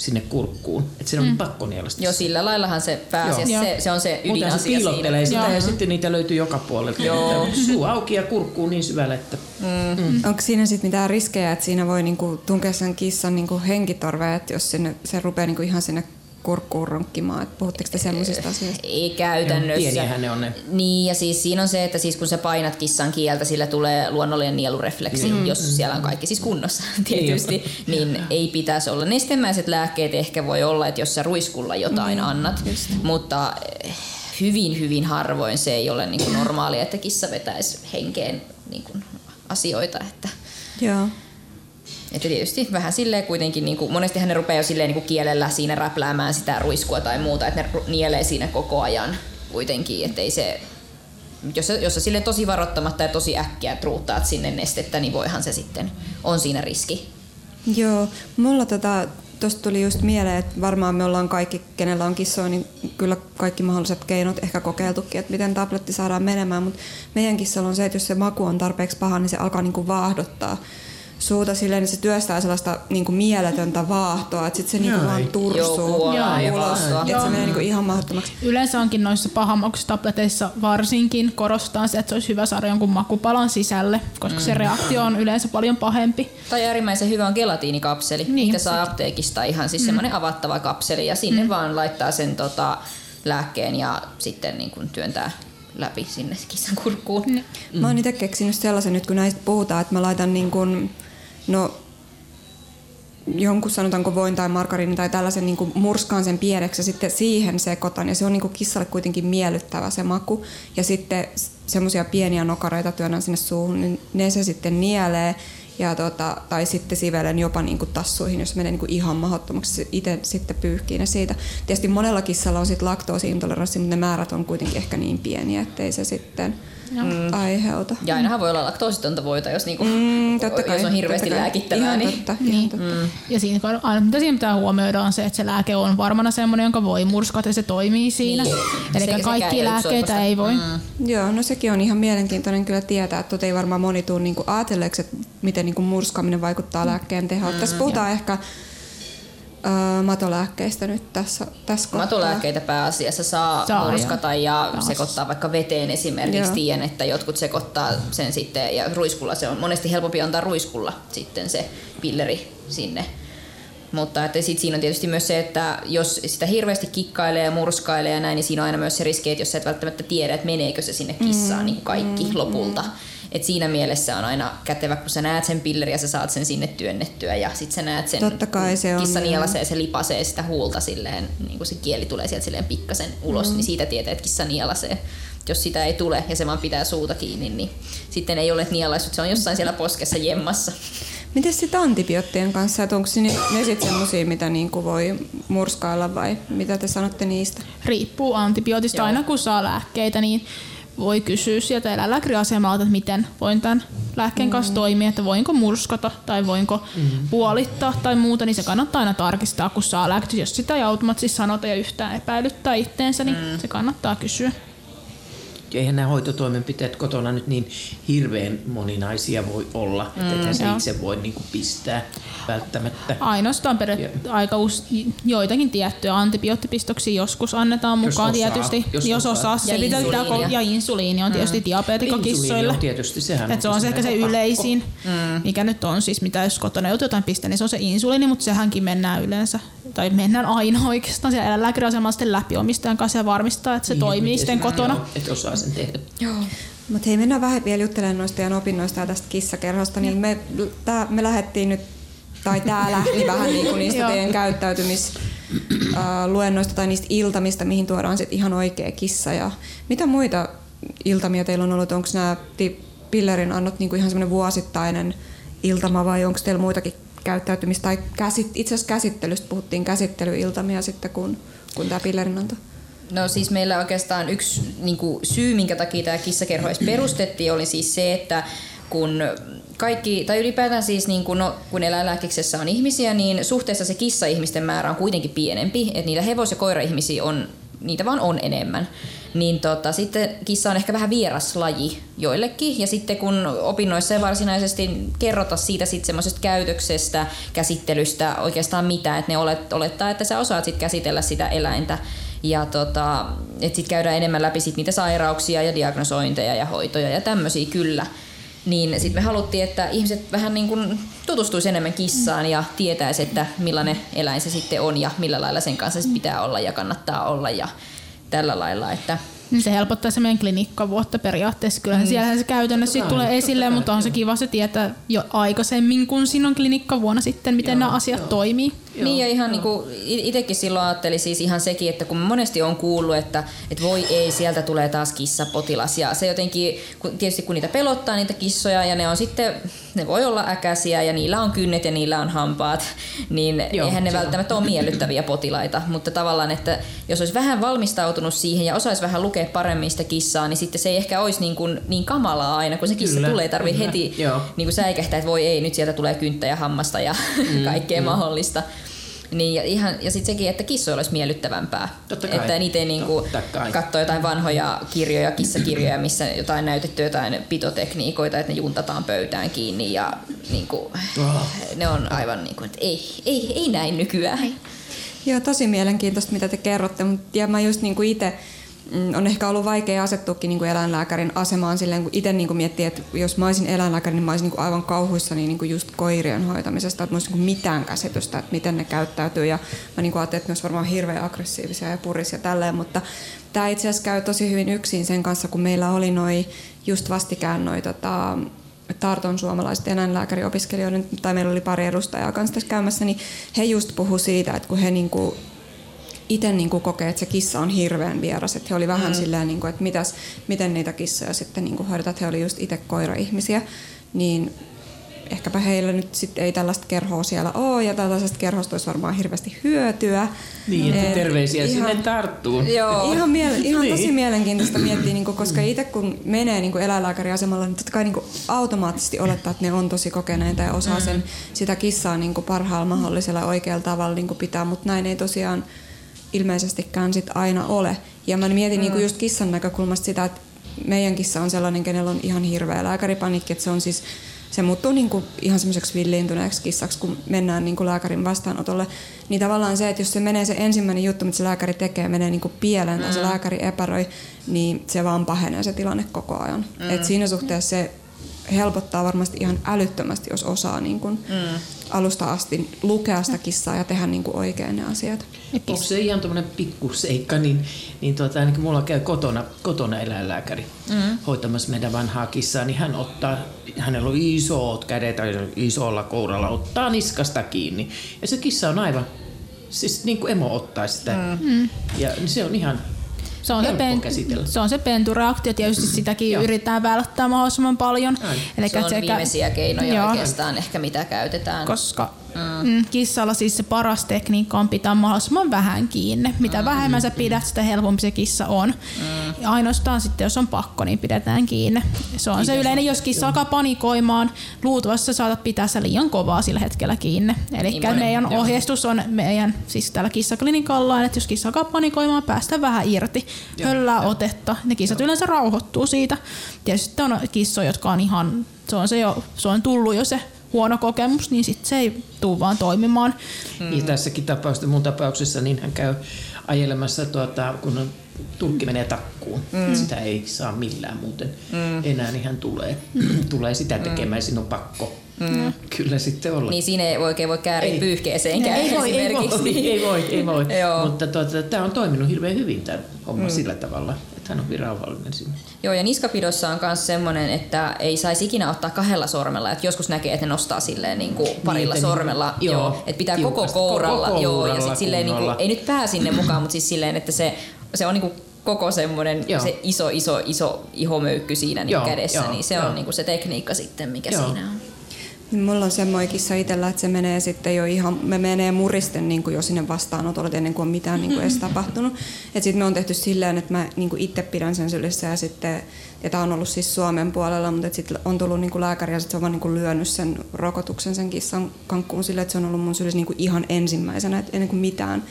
sinne kurkkuun. Että sen on mm. pakko nielasta. Joo, sillä laillahan se pääsi. Se, se on se ydinasia se piilottelee sitä Joo. ja sitten niitä löytyy joka puolelta. Joo. Suu auki ja kurkkuun niin syvälle, että... Mm. Mm. Onko siinä sitten mitään riskejä, että siinä voi niinku tunkea sen kissan niinku henkitorveen, että jos sinne, se rupeaa niinku ihan sinne kurkkuun ronkkimaan. Et puhutteko te semmoisista asioista? Ei käytännössä. Pieniähän ne on ne. Niin, ja siis siinä on se, että siis kun sä painat kissan kieltä, sillä tulee luonnollinen nielurefleksi, mm. jos siellä on kaikki siis kunnossa tietysti, niin, niin ei pitäisi olla. Nestemäiset lääkkeet ehkä voi olla, että jos sä ruiskulla jotain mm. annat, Just. mutta eh, hyvin, hyvin harvoin se ei ole niin kuin normaalia, että kissa vetäisi henkeen niin kuin asioita. Että Joo. Että tietysti vähän silleen kuitenkin, niin kuin, monestihan ne rupeaa jo silleen niin kuin kielellä siinä räpläämään sitä ruiskua tai muuta, että ne nielee siinä koko ajan kuitenkin, ettei se jos sä, jos sä silleen tosi varoittamatta ja tosi äkkiä truuttaat sinne nestettä, niin voihan se sitten, on siinä riski. Joo, mulla tota, tosta tuli just mieleen, että varmaan me ollaan kaikki, kenellä on kissoja, niin kyllä kaikki mahdolliset keinot ehkä kokeiltukin, että miten tabletti saadaan menemään, mutta meidän kissalla on se, että jos se maku on tarpeeksi paha, niin se alkaa niinku vaahdottaa suuta silleen, että se työstää sellaista niinku mieletöntä vaahtoa, että sitten se niinku Joo, vaan tursuu Joo, ulos, että se menee niinku ihan mahdottomaksi. Yleensä onkin noissa pahamaksutableteissa varsinkin korostaa se, että se olisi hyvä saada jonkun makupalan sisälle, koska mm. se reaktio on yleensä paljon pahempi. Tai äärimmäisen hyvä on gelatiinikapseli. Niin, Niitä saa apteekista ihan siis mm. semmoinen avattava kapseli ja sinne mm. vaan laittaa sen tota, lääkkeen ja sitten niin kuin työntää läpi sinne kissan kurkkuun. Mm. Mä oon itse keksinyt sellaisen nyt, kun näistä puhutaan, että mä laitan niin kuin, no, jonkun sanotaanko voin tai margariinin tai tällaisen niin kuin murskaan sen pieneksi ja sitten siihen sekoitan. Ja se on niin kuin kissalle kuitenkin miellyttävä se maku. Ja sitten semmoisia pieniä nokareita työnnän sinne suuhun, niin ne se sitten nielee. Ja tota, tai sitten sivelen jopa niin kuin tassuihin, jos menee niin kuin ihan mahdottomaksi, se itse sitten pyyhkii ne siitä. Tietysti monella kissalla on sitten laktoosiintoleranssi, mutta ne määrät on kuitenkin ehkä niin pieniä, ettei se sitten mm. aiheuta. Ja ainahan voi olla laktoositonta voita, jos, niinku, Mm, totta kai, jos on hirveästi totta kai. lääkittävää. Ihan Niin. totta, ihan Niin. totta. Ja siinä, aina mitä siinä pitää huomioida on se, että se lääke on varmana semmoinen, jonka voi murskata ja se toimii siinä. Niin. Eli Se- kaikki ole lääkkeitä ei voi. Mm. Joo, no sekin on ihan mielenkiintoinen kyllä tietää, että tota ei varmaan moni tuu niinku ajatelleeksi, että miten niinku murskaaminen vaikuttaa lääkkeen tehoon. Mm, Tässä puhutaan ehkä matolääkkeistä nyt tässä, tässä kohtaa. Matolääkkeitä pääasiassa saa, Saa, murskata ja Taas. sekoittaa vaikka veteen esimerkiksi. Joo. Tiedän, että jotkut sekoittaa sen sitten ja ruiskulla se on monesti helpompi antaa ruiskulla sitten se pilleri sinne. Mutta että sit siinä on tietysti myös se, että jos sitä hirveästi kikkailee ja murskailee ja näin, niin siinä on aina myös se riski, että jos sä et välttämättä tiedä, että meneekö se sinne kissaan mm, niin kaikki mm, lopulta. Et siinä mielessä on aina kätevä, kun sä näet sen pilleri ja sä saat sen sinne työnnettyä ja sit sä näet sen, Totta kai se on, kissa joo. nielasee, se lipasee sitä huulta silleen, niin kuin se kieli tulee sieltä silleen pikkasen ulos, mm. niin siitä tietää, että kissa nielasee. Jos sitä ei tule ja se vaan pitää suuta kiinni, niin sitten ei ole nielaissut, se on jossain siellä poskessa jemmassa. Miten sitten antibioottien kanssa, että onko ne, ne sitten semmoisia, mitä niinku voi murskailla vai mitä te sanotte niistä? Riippuu antibiootista. Joo. Aina kun saa lääkkeitä, niin voi kysyä sieltä eläinlääkäriasemalta, että miten voin tämän lääkkeen mm. kanssa toimia, että voinko murskata tai voinko mm. puolittaa tai muuta, niin se kannattaa aina tarkistaa, kun saa lääkettä. Jos sitä ei automaattisesti sanota ja yhtään epäilyttää itteensä, niin mm. se kannattaa kysyä. Eihän nämä hoitotoimenpiteet kotona nyt niin hirveän moninaisia voi olla, että ethän se itse voi niin kuin pistää välttämättä. Ainoastaan aika us, joitakin tiettyjä antibioottipistoksia joskus annetaan Jos mukaan osaa, tietysti. jos jos osaa. osaa. Ja Se insuliinia. ko- ja insuliini on tietysti diabeetikokissoille. Insuliini on tietysti, sehän Et se on se ehkä se yleisin, mm. mikä nyt on siis, mitä jos kotona joutuu jotain pistää, niin se on se insuliini, mutta sehänkin mennään yleensä, tai mennään aina oikeastaan siellä eläinlääkäriasemalla sitten läpi omistajan kanssa ja varmistaa, että se Niin, toimii sitten kotona. joo, Että osaa sen tehdä. Joo. Mutta hei, mennään vähän vielä juttelemaan noista teidän opinnoista ja tästä kissakerhosta. Niin me, tää, me lähdettiin nyt, tai tää lähti vähän niinku niistä Joo. teidän käyttäytymisluennoista tai niistä iltamista, mihin tuodaan sit ihan oikea kissa. Ja mitä muita iltamia teillä on ollut? Onko nämä pillerin annot niinku ihan semmoinen vuosittainen iltama vai onko teillä muitakin käyttäytymistä? Tai käsit, itse asiassa käsittelystä puhuttiin käsittelyiltamia sitten, kun, kun tämä pillerin anto. No siis meillä oikeastaan yksi niin kuin, syy, minkä takia tämä kissakerho edes perustettiin, oli siis se, että kun kaikki, tai ylipäätään siis niin kun, no, kun eläinlääkiksessä on ihmisiä, niin suhteessa se kissa-ihmisten määrä on kuitenkin pienempi, että niitä hevos- ja koira-ihmisiä on, niitä vaan on enemmän. Niin tota, sitten kissa on ehkä vähän vieras laji joillekin, ja sitten kun opinnoissa ei varsinaisesti kerrota siitä sit semmoisesta käytöksestä, käsittelystä oikeastaan mitään, että ne olet, olettaa, että sä osaat sit käsitellä sitä eläintä, ja tota, että sitten käydään enemmän läpi sit niitä sairauksia ja diagnosointeja ja hoitoja ja tämmöisiä kyllä. Niin sitten me haluttiin, että ihmiset vähän niin kuin tutustuisi enemmän kissaan ja tietäisi, että millainen eläin se sitten on ja millä lailla sen kanssa pitää olla ja kannattaa olla ja tällä lailla. Että Niin se helpottaa se meidän klinikkavuotta periaatteessa. Kyllähän mm. siellä se käytännössä sit tulee esille, mutta on se kiva se tietää jo aikaisemmin, kun siinä on klinikkavuonna sitten, miten nämä asiat toimii. Joo, niin ja ihan niin itsekin silloin ajattelin siis ihan sekin, että kun monesti on kuullut, että, että voi ei, sieltä tulee taas kissapotilas. Ja se jotenkin, kun, tietysti kun niitä pelottaa niitä kissoja ja ne on sitten, ne voi olla äkäisiä ja niillä on kynnet ja niillä on hampaat, niin Joo, eihän ne se on. välttämättä ole miellyttäviä potilaita, mutta tavallaan, että jos olisi vähän valmistautunut siihen ja osaisi vähän lukea paremmin sitä kissaa, niin sitten se ei ehkä olisi niin, kuin, niin kamalaa aina, kun se kissa Kyllä, tulee, tarvii heti Joo. niin kuin säikähtää, että voi ei, nyt sieltä tulee kynttä ja hammasta ja Mm, kaikkea mahdollista. Niin, ja, ihan, ja sitten sekin, että kissoilla olisi miellyttävämpää. Totta kai. Että niitä ei niinku Totta kai. katso jotain vanhoja kirjoja, kissakirjoja, missä jotain näytetty jotain pitotekniikoita, että ne juntataan pöytään kiinni ja niinku, Oh. ne on aivan niin kuin, että ei, ei, ei näin nykyään. Joo, tosi mielenkiintoista, mitä te kerrotte. Ja mä just niin itse on ehkä ollut vaikea asettuakin niin kuin eläinlääkärin asemaan silleen, kun itse niin miettii, että jos mä olisin eläinlääkäri, niin mä olisin niin kuin aivan kauhuissani niin kuin just koirien hoitamisesta, että mä olisin niin kuin mitään käsitystä, että miten ne käyttäytyy. Ja mä niin kuin ajattelin, että ne varmaan hirveän aggressiivisia ja purisia ja tälleen, mutta tämä itse asiassa käy tosi hyvin yksin sen kanssa, kun meillä oli noi just vastikään noi tota, Tarton suomalaiset eläinlääkäriopiskelijoiden, tai meillä oli pari edustajaa kanssa tässä käymässä, niin he just puhu siitä, että kun he niinku itse niinku kokee, että se kissa on hirveän vieras, että he oli vähän mm. silleen, niinku, että mitäs, miten niitä kissoja sitten niinku hoidetaan, että he oli just itse koira-ihmisiä, niin ehkäpä heillä nyt sitten ei tällaista kerhoa siellä ole, ja tällaisesta kerhosta olisi varmaan hirveästi hyötyä. Niin, että Et terveisiä ihan- sinne tarttuu. Joo. Ihan, miele- ihan tosi Niin. mielenkiintoista miettiä, niin koska itse kun menee niin eläinlääkäriasemalla, niin totta kai niin automaattisesti olettaa, että ne on tosi kokeneita ja osaa sen, sitä kissaa niin parhaalla mahdollisella oikealla tavalla niin pitää, mutta näin ei tosiaan ilmeisestikään sit aina ole. Ja mä mietin niin just kissan näkökulmasta sitä, että meidän kissa on sellainen, kenellä on ihan hirveä lääkäripanikki, että se on siis se muuttuu niin kuin ihan semmoiseksi villiintyneeksi kissaksi, kun mennään niin kuin lääkärin vastaanotolle. Niin tavallaan se, että jos se menee se ensimmäinen juttu, mitä se lääkäri tekee, menee niin kuin pieleen tai se lääkäri epäröi, niin se vaan pahenee se tilanne koko ajan. Mm. Et siinä suhteessa se helpottaa varmasti ihan älyttömästi, jos osaa niin kuin mm. alusta asti lukea sitä kissaa ja tehdä niin kuin oikein ne asiat. Onko se ihan tuommoinen pikkuseikka, niin, niin tuota, ainakin mulla käy kotona, kotona eläinlääkäri mm. hoitamassa meidän vanhaa kissaa, niin hän ottaa, hänellä on isot kädet ja isolla kouralla, ottaa niskasta kiinni. Ja se kissa on aivan, siis niin kuin emo ottaisi sitä. Mm. Ja niin se on ihan Se on se, pen, käsitellä. se on se pentureaktio, tietysti sitäkin Joo. yritetään välttää mahdollisimman paljon. Aivan. Se on viimeisiä keinoja Joo. oikeastaan ehkä mitä käytetään. koska mm. kissalla siis se paras tekniikka on pitää mahdollisimman vähän kiinni. Mitä mm. vähemmän sä pidät, sitä helpompi se kissa on. Mm. Ja ainoastaan sitten, jos on pakko, niin pidetään kiinni. Se on se yleinen, jos kissa alkaa panikoimaan, luultavasti saatat pitää se liian kovaa sillä hetkellä kiinni. Eli Niin meidän joo. ohjeistus on meidän, siis täällä kissaklinikalla, että jos kissa alkaa panikoimaan, päästä vähän irti. Höllää otetta. Ne kissat yleensä rauhoittuu siitä. Tietysti sitten on kissoja, jotka on ihan, se on, se jo, se on tullut jo se huono kokemus, niin sitten se ei tule vaan toimimaan. Mm. Ja tässäkin tapauksessa, mun tapauksessa, niin hän käy ajelemassa, tuota, kun tulkki menee takkuun. Mm. Sitä ei saa millään muuten mm. enää, niin hän tulee, tulee sitä tekemään, siinä on pakko. Mm. Kyllä sitten olla. Niin siinä ei oikein voi kääriä Ei. pyyhkeeseenkään ei voi, ei esimerkiksi. voi, ei voi, ei voi. Mutta tuota, tämä on toiminut hirveän hyvin tämä homma mm. sillä tavalla, että hän on hyvin rauhallinen siinä. Joo, ja niskapidossa on myös semmoinen, että ei saisi ikinä ottaa kahdella sormella. Että joskus näkee, että ne nostaa silleen niin kuin parilla että sormella. niin- joo, joo, että pitää koko kouralla. Koko joo, ja sitten silleen, niin kuin, ei nyt pää sinne mukaan, mutta siis silleen, että se, se on niin kuin koko semmoinen se iso, iso, iso ihomöykky siinä niin Joo, kädessä, joo, niin se joo. on niin kuin se tekniikka sitten, mikä Joo. siinä on. Niin Mulla on semmoinen kissa itsellä, että se menee sitten jo ihan, me menee muristen niin kuin jo sinne vastaanotolle ennen kuin on mitään niin kuin edes tapahtunut. Et sitten me on tehty silleen, että mä niin kuin itse pidän sen sylissä ja sitten, ja tämä on ollut siis Suomen puolella, mutta sitten on tullut niin kuin lääkäri ja sitten se on vaan niin kuin lyönyt sen rokotuksen sen kissan kankkuun silleen, että se on ollut mun sylissä niin kuin ihan ensimmäisenä, että ennen kuin mitään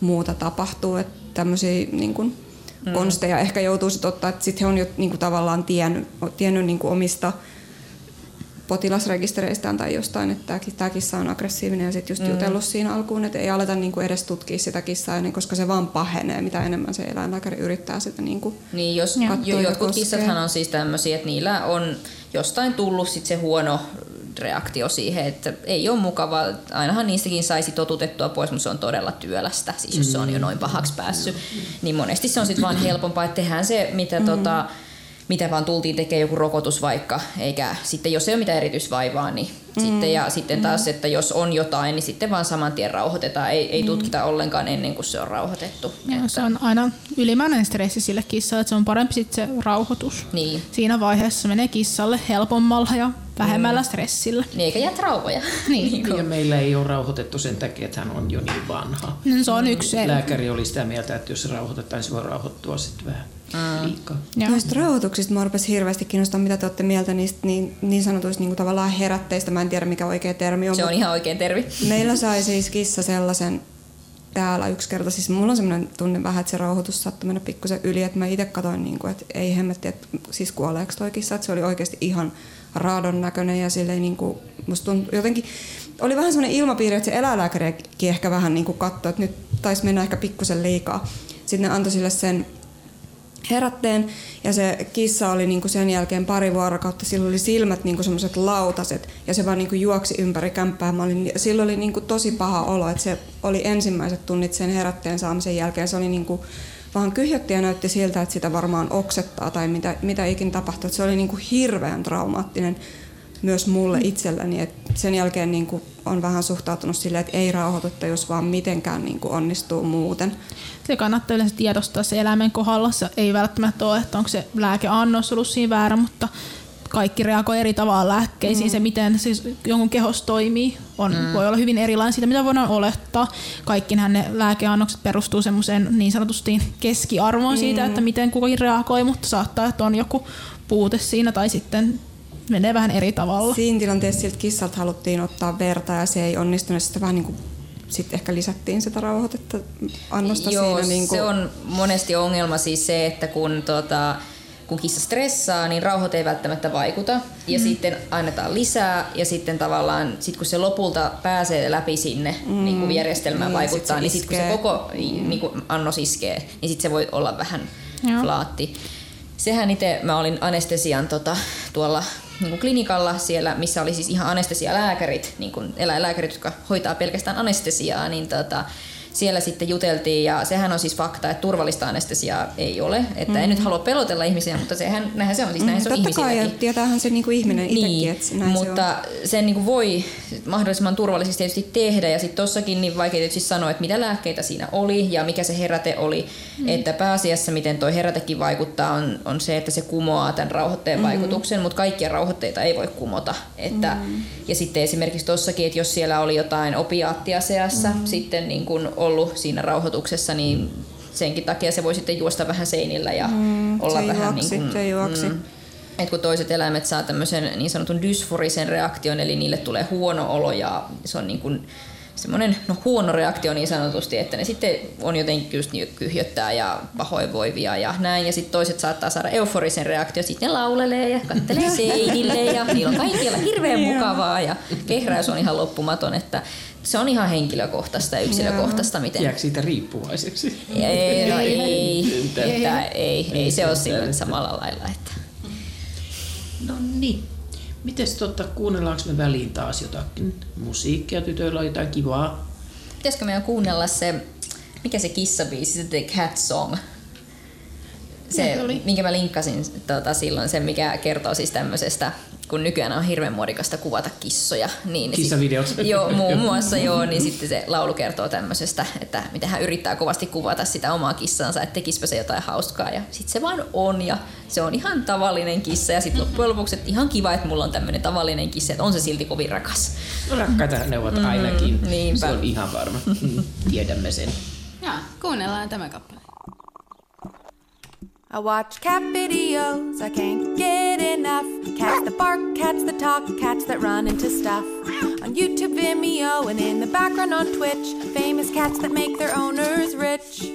muuta tapahtuu. Että tämmöisiä niin kuin konsteja ehkä joutuu sitten ottaa, että sitten he on jo niin kuin tavallaan tiennyt, tiennyt niin kuin omista potilasrekistereistään tai jostain, että tämä kissa on aggressiivinen ja sitten just jutellut siinä alkuun, että ei aleta niinku edes tutkia sitä kissaa ennen, koska se vaan pahenee, mitä enemmän se eläinlääkäri yrittää sitä niinku Niin jos jo, jotkut koskea. kissathan on siis tämmöisiä, että niillä on jostain tullut sit se huono reaktio siihen, että ei ole mukava. Ainahan niistäkin saisi totutettua pois, mutta se on todella työlästä, siis jos se on jo noin pahaksi päässyt. Niin monesti se on sitten vaan helpompaa, että tehdään se, mitä tota, mitä vaan tultiin tekemään joku rokotus vaikka, eikä sitten jos ei ole mitään erityisvaivaa, niin mm. sitten, ja sitten taas, että jos on jotain, niin sitten vaan saman tien rauhoitetaan, ei, ei tutkita ollenkaan ennen kuin se on rauhoitettu. Ja Että- se on aina ylimääräinen stressi sille kissalle, että se on parempi sitten se rauhoitus. Niin. Siinä vaiheessa menee kissalle helpommalla ja vähemmällä stressillä. Niin, eikä jää trauvoja. Niin. Ja meillä ei ole rauhoitettu sen takia, että hän on jo niin vanha. No, se on yksi se. Lääkäri oli sitä mieltä, että jos se rauhoitetaan, niin se voi rauhoittua sitten vähän liikaa. Joo. Noista rauhoituksista mua rupesi hirveästi kiinnostaa, mitä te olette mieltä niistä niin, niin sanotuista niin kuin tavallaan herätteistä. Mä en tiedä, mikä oikea termi on. Se on ihan oikein tervi. Meillä sai siis kissa sellaisen täällä yksi kerta. Siis mulla on semmoinen tunne vähän, että se rauhoitus saattoi mennä pikkusen yli. Että mä itse katsoin, niin kuin, että ei hemmetti, että siis kuoleeko toi kissa. Että se oli oikeasti ihan raadon näköinen ja silleen niin kuin, musta tuntui jotenkin, oli vähän semmoinen ilmapiiri, että se eläinlääkärikin ehkä vähän niin kuin katsoi, että nyt taisi mennä ehkä pikkusen liikaa. Sitten ne antoi sille sen herätteen ja se kissa oli niinku sen jälkeen pari vuorokautta, sillä oli silmät niinku semmoiset lautaset ja se vaan niinku juoksi ympäri kämppää. Mä olin, sillä oli niinku tosi paha olo, että se oli ensimmäiset tunnit sen herätteen saamisen jälkeen. Se oli niinku vähän kyhjötti ja näytti siltä, että sitä varmaan oksettaa tai mitä, mitä ikin tapahtui. Et se oli niinku hirveän traumaattinen myös mulle itselleni. Et sen jälkeen niinku on vähän suhtautunut silleen, että ei rauhoitutta, jos vaan mitenkään niinku onnistuu muuten. Se kannattaa yleensä tiedostaa se eläimen kohdalla. Se ei välttämättä ole, että onko se lääkeannos ollut siinä väärä, mutta kaikki reagoi eri tavalla lääkkeisiin. Mm. Se, miten siis jonkun kehos toimii, on, mm. voi olla hyvin erilainen siitä, mitä voidaan olettaa. Kaikki ne lääkeannokset perustuu semmoiseen niin sanotusti keskiarvoon mm. siitä, että miten kukakin reagoi, mutta saattaa, että on joku puute siinä tai sitten menee vähän eri tavalla. Siinä tilanteessa siltä kissalta haluttiin ottaa verta ja se ei onnistunut. Sitten vähän niin kuin, sitten ehkä lisättiin sitä rauhoitetta annosta Joo, siinä. Niin kuin, se on monesti ongelma siis se, että kun, tota, kun kissa stressaa, niin rauhoite ei välttämättä vaikuta. Ja mm. sitten annetaan lisää ja sitten tavallaan, sit kun se lopulta pääsee läpi sinne mm. niin kun järjestelmään Niin, vaikuttaa, sit se niin sitten kun se koko niin kun annos iskee, niin sitten se voi olla vähän Joo. flaatti. Sehän itse, mä olin anestesian tota, tuolla niin klinikalla siellä, missä oli siis ihan anestesialääkärit, niin kuin eläinlääkärit, jotka hoitaa pelkästään anestesiaa, niin tota, siellä sitten juteltiin ja sehän on siis fakta, että turvallista anestesiaa ei ole. Että en nyt halua pelotella ihmisiä, mutta sehän, näinhän se on, siis näinhän se on Mm. Totta kai, ja tietäähän se niin kuin ihminen itsekin, Niin, että se- näin mutta se on. sen niin voi mahdollisimman turvallisesti tietysti tehdä ja sitten tossakin niin vaikea tietysti sanoa, että mitä lääkkeitä siinä oli ja mikä se heräte oli. Mm. Että pääasiassa miten toi herätekin vaikuttaa on, on se, että se kumoaa tämän rauhoitteen mm. vaikutuksen, mutta kaikkia rauhoitteita ei voi kumota. Että, mm. Ja sitten esimerkiksi tossakin, että jos siellä oli jotain opiaattia seassa mm. sitten niin kun ollut siinä rauhoituksessa, niin senkin takia se voi sitten juosta vähän seinillä ja mm, olla se vähän juoksi, niin kuin, se juoksi. et kun toiset eläimet saa tämmöisen niin sanotun dysforisen reaktion, eli niille tulee huono olo ja se on niin kuin semmoinen no, huono reaktio niin sanotusti, että ne sitten on jotenkin just niin kyhjöttää ja pahoinvoivia ja näin. Ja sitten toiset saattaa saada euforisen reaktio, sitten ne laulelee ja kattelee seinille ja niillä on kaikilla hirveän mukavaa ja kehräys on ihan loppumaton, että se on ihan henkilökohtaista ja yksilökohtaista, miten Jääkö siitä riippuvaiseksi? ei, no ei, että ei, ei, se ole sillä samalla lailla. Että. No niin. Mites totta, kuunnellaanko me väliin taas jotakin musiikkia? Tytöillä on jotain kivaa. Pitäisikö meidän kuunnella se, mikä se kissabiisi, se The Cat Song? Se, Mikä se minkä mä linkkasin tota, silloin, se mikä kertoo siis tämmöisestä, kun nykyään on hirveän muodikasta kuvata kissoja. Niin, Kissavideot. Sit, joo, muun muassa joo, niin sitten se laulu kertoo tämmöisestä, että miten hän yrittää kovasti kuvata sitä omaa kissansa, että tekispä se jotain hauskaa. Ja sitten se vaan on ja se on ihan tavallinen kissa ja sitten loppujen lopuksi, että ihan kiva, että mulla on tämmöinen tavallinen kissa, että on se silti kovin rakas. No rakkaita ne ovat ainakin. niinpä. Se on ihan varma. Mm, Tiedämme sen. Joo, kuunnellaan tämä kappale. I watch cat videos, I can't get enough. Cats that bark, cats that talk, cats that run into stuff. On YouTube, Vimeo, and in the background on Twitch, famous cats that make their owners rich.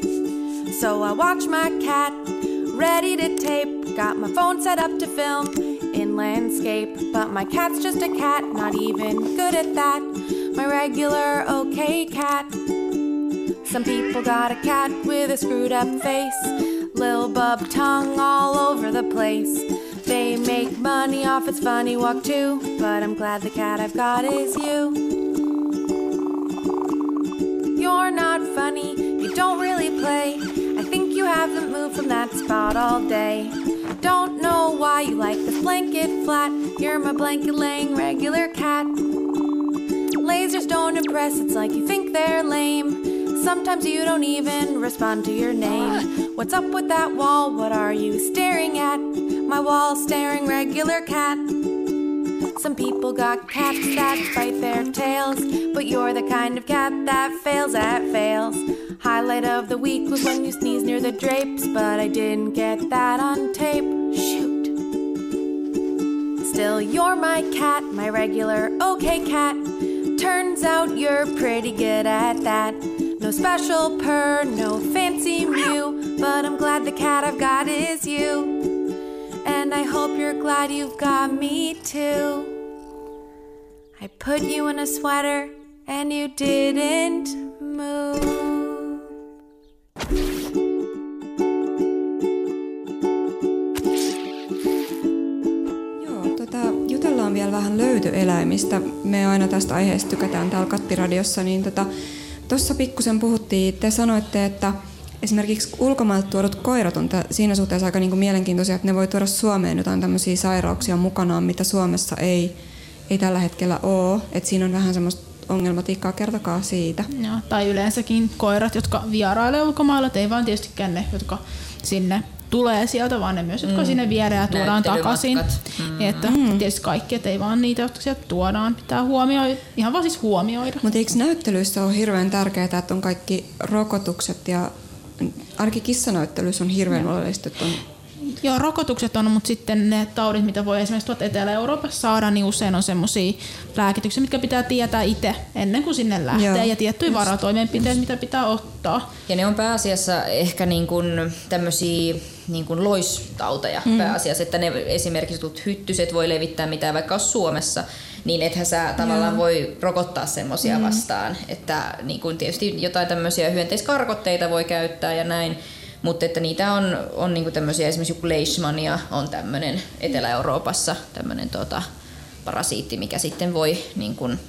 So I watch my cat, ready to tape. Got my phone set up to film in landscape. But my cat's just a cat, not even good at that. My regular okay cat. Some people got a cat with a screwed up face, lil bub tongue all over the place. They make money off its funny walk too, but I'm glad the cat I've got is you. You're not funny, you don't really play. I think you haven't moved from that spot all day. Don't know why you like this blanket flat. You're my blanket laying regular cat. Lasers don't impress, it's like you think they're lame. Sometimes you don't even respond to your name. What's up with that wall? What are you staring at? My wall staring regular cat. Some people got cats that bite their tails, but you're the kind of cat that fails at fails. Highlight of the week was when you sneezed near the drapes, but I didn't get that on tape. Shoot. Still, you're my cat, my regular okay cat. Turns out you're pretty good at that. No special purr, no fancy mew, but I'm glad the cat I've got is you. And I hope you're glad you've got me too. I put you in a sweater and you didn't move. Joo, tota, jutellaan vielä vähän löytyeläimistä. Me aina tästä aiheesta tykätään täällä Kattiradiossa. Niin tota, tuossa pikkusen puhuttiin, te sanoitte, että esimerkiksi ulkomailta tuodut koirat on siinä suhteessa aika niinku mielenkiintoisia, että ne voi tuoda Suomeen jotain tämmöisiä sairauksia mukanaan, mitä Suomessa ei, ei tällä hetkellä ole. Että siinä on vähän semmoista ongelmatiikkaa, kertokaa siitä. Joo, tai yleensäkin koirat, jotka vierailee ulkomailla, et ei vaan tietystikään ne, jotka sinne tulee sieltä, vaan ne myös, jotka mm. sinne viedään ja tuodaan takaisin. Mm. Että mm. tietysti kaikki, et ei vaan niitä, jotka sieltä tuodaan, pitää huomioida, ihan vaan siis huomioida. Mutta eikö näyttelyissä ole hirveän tärkeää, että on kaikki rokotukset ja ainakin kissanäyttelyissä on hirveän oleellista, että on Joo, rokotukset on, mutta sitten ne taudit, mitä voi esimerkiksi tuolta Etelä-Euroopassa saada, niin usein on semmoisia lääkityksiä, mitkä pitää tietää itse ennen kuin sinne lähtee. Joo. Ja tiettyjä varatoimenpiteitä, mitä pitää ottaa. Ja ne on pääasiassa ehkä niin kuin tämmöisiä niin kuin loistauteja mm. pääasiassa, että ne esimerkiksi tutut hyttyset voi levittää mitä vaikka on Suomessa, niin ethän sä tavallaan Joo. voi rokottaa semmoisia mm. vastaan. Että niin kuin tietysti jotain tämmöisiä hyönteiskarkotteita voi käyttää ja näin, mutta että niitä on, on niinku tämmöisiä, esimerkiksi joku Leishmania on tämmöinen Etelä-Euroopassa tämmöinen tota, parasiitti, mikä sitten voi niin kuin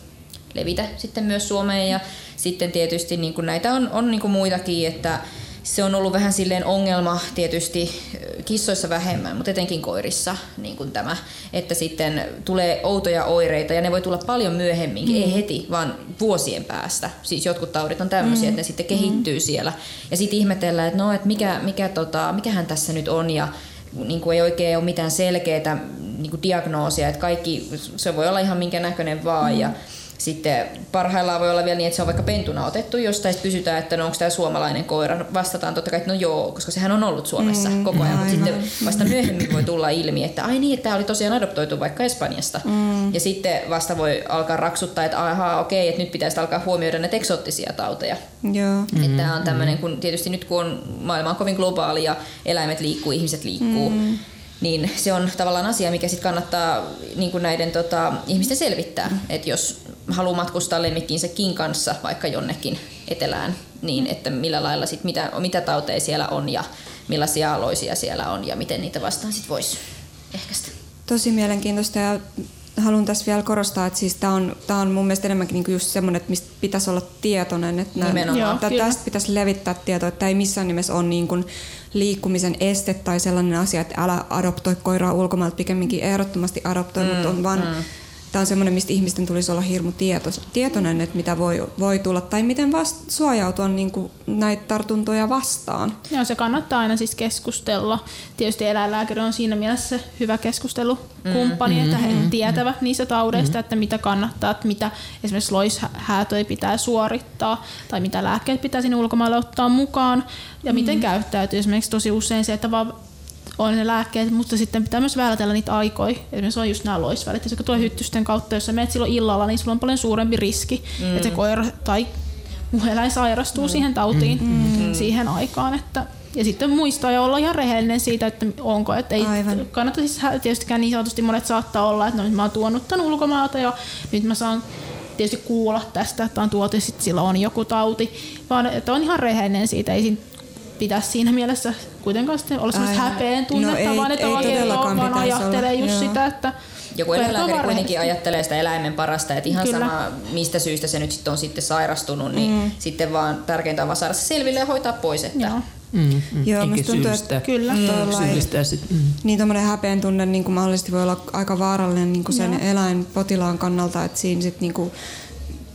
levitä sitten myös Suomeen. Ja sitten tietysti niin kuin näitä on, on niin kuin muitakin, että se on ollut vähän silleen ongelma tietysti kissoissa vähemmän, mutta etenkin koirissa niin kuin tämä, että sitten tulee outoja oireita ja ne voi tulla paljon myöhemminkin, mm. ei heti, vaan vuosien päästä. Siis jotkut taudit on tämmöisiä, mm. että ne sitten kehittyy mm. siellä. Ja sitten ihmetellään, että no, että mikä, mikä tota, mikähän tässä nyt on ja niin kuin ei oikein ole mitään selkeää niin kuin diagnoosia, että kaikki, se voi olla ihan minkä näköinen vaan mm. ja sitten parhaillaan voi olla vielä niin, että se on vaikka pentuna otettu jostain, sitten kysytään, että no onko tämä suomalainen koira. Vastataan totta kai, että no joo, koska sehän on ollut Suomessa mm, koko ajan, mutta sitten vasta myöhemmin voi tulla ilmi, että ai niin, että tämä oli tosiaan adoptoitu vaikka Espanjasta. Mm. Ja sitten vasta voi alkaa raksuttaa, että ahaa, okei, että nyt pitäisi alkaa huomioida näitä eksoottisia tauteja. Joo. Että tämä on tämmöinen, kun tietysti nyt kun on, maailma on kovin globaali ja eläimet liikkuu, ihmiset liikkuu, mm niin se on tavallaan asia, mikä sitten kannattaa niin kuin näiden tota, ihmisten selvittää. Että jos haluaa matkustaa lemmikkinsäkin kanssa vaikka jonnekin etelään, niin että millä lailla sit, mitä, mitä tauteja siellä on ja millaisia aloisia siellä on ja miten niitä vastaan sitten voisi ehkäistä. Tosi mielenkiintoista ja haluan tässä vielä korostaa, että siis tämä on, tää on mun mielestä enemmänkin niinku just semmoinen, että mistä pitäisi olla tietoinen. Että Nimenomaan. Joo, tä, kyllä. tästä pitäisi levittää tietoa, että tämä ei missään nimessä ole niin kuin liikkumisen este tai sellainen asia, että älä adoptoi koiraa ulkomailta, pikemminkin ehdottomasti adoptoi, mm, mutta on vaan mm. Tämä on semmoinen, mistä ihmisten tulisi olla hirmu tieto, tietoinen, että mitä voi, voi tulla tai miten vast, suojautua niin kuin näitä tartuntoja vastaan. Joo, se kannattaa aina siis keskustella. Tietysti eläinlääkäri on siinä mielessä hyvä keskustelukumppani, mm, että he tietävät niistä taudeista, että mitä kannattaa, että mitä esimerkiksi loishäätöjä pitää suorittaa tai mitä lääkkeet pitää sinne ulkomaille ottaa mukaan ja miten käyttäytyy. Esimerkiksi tosi usein se, että vaan on ne lääkkeet, mutta sitten pitää myös vältellä niitä aikoja. Esimerkiksi on just nämä loisvälit, jotka tulee hyttysten kautta, jos sä menet silloin illalla, niin sulla on paljon suurempi riski, mm. että se koira tai muu eläin sairastuu mm. siihen tautiin mm. siihen aikaan. Että, ja sitten muistaa ja olla ihan rehellinen siitä, että onko. Että ei Aivan. kannata siis tietystikään niin sanotusti monet saattaa olla, että no, nyt mä oon tuonut tän ulkomaalta ja nyt mä saan tietysti kuulla tästä, että on sit sillä on joku tauti, vaan että on ihan rehellinen siitä, ei siinä pitäisi siinä mielessä kuitenkaan sitten olla semmoista Aivan. häpeen tunnetta, No ei- vaan että ei oikein vaan ajattelee olla, just joo. sitä, että Joku eläinlääkäri kuitenkin ajattelee sitä eläimen parasta, että ihan Kyllä. sama mistä syystä se nyt sitten on sitten sairastunut, niin mm. sitten vaan tärkeintä on vaan saada se selville ja hoitaa pois, että Joo. Mm, mm. Joo, Eikä musta tuntuu, että Kyllä. Tollain- Syyllistää sit, mm. Niin tommonen häpeen tunne niin kuin mahdollisesti voi olla aika vaarallinen niin kuin sen eläinpotilaan kannalta, että siinä sit niin kuin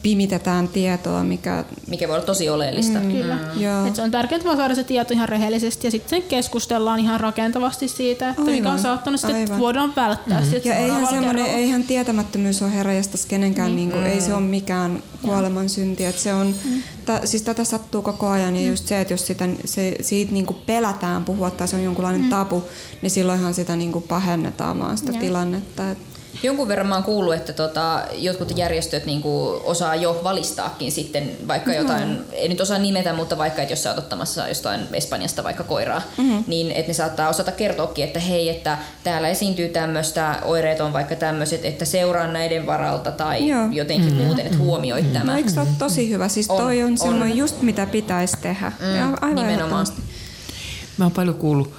pimitetään tietoa, mikä... Mikä voi olla tosi oleellista. Mm. Kyllä. Joo. Et se on tärkeää vaan saada se tieto ihan rehellisesti ja sitten keskustellaan ihan rakentavasti siitä, että mikä on Aivan, saattanut sitten, että aivan. voidaan välttää mm-hmm. Ja eihän, semmoinen, eihän tietämättömyys ole herrajastas kenenkään, mm. niin kuin, ei se ole mikään kuoleman synti. Että se on, Mm. ta, siis tätä sattuu koko ajan ja just se, että jos sitä, se, siitä niin kuin pelätään puhua tai se on jonkunlainen Mm. tabu, niin silloinhan sitä niin kuin pahennetaan vaan sitä tilannetta. Et, Jonkun verran mä oon kuullut, että tota, jotkut järjestöt niinku osaa jo valistaakin sitten vaikka jotain, ei nyt osaa nimetä, mutta vaikka että jos sä oot ottamassa jostain Espanjasta vaikka koiraa, mm-hmm. niin että ne saattaa osata kertoakin, että hei, että täällä esiintyy tämmöistä, oireet on vaikka tämmöiset, että seuraan näiden varalta tai Joo. jotenkin mm-hmm. muuten, että huomioi no tämä. eikö se ole tosi hyvä? Siis On, toi on, on. semmoinen just mitä pitäisi tehdä. Mm, ja aivan nimenomaan. ehdottomasti. Mä oon paljon kuullut,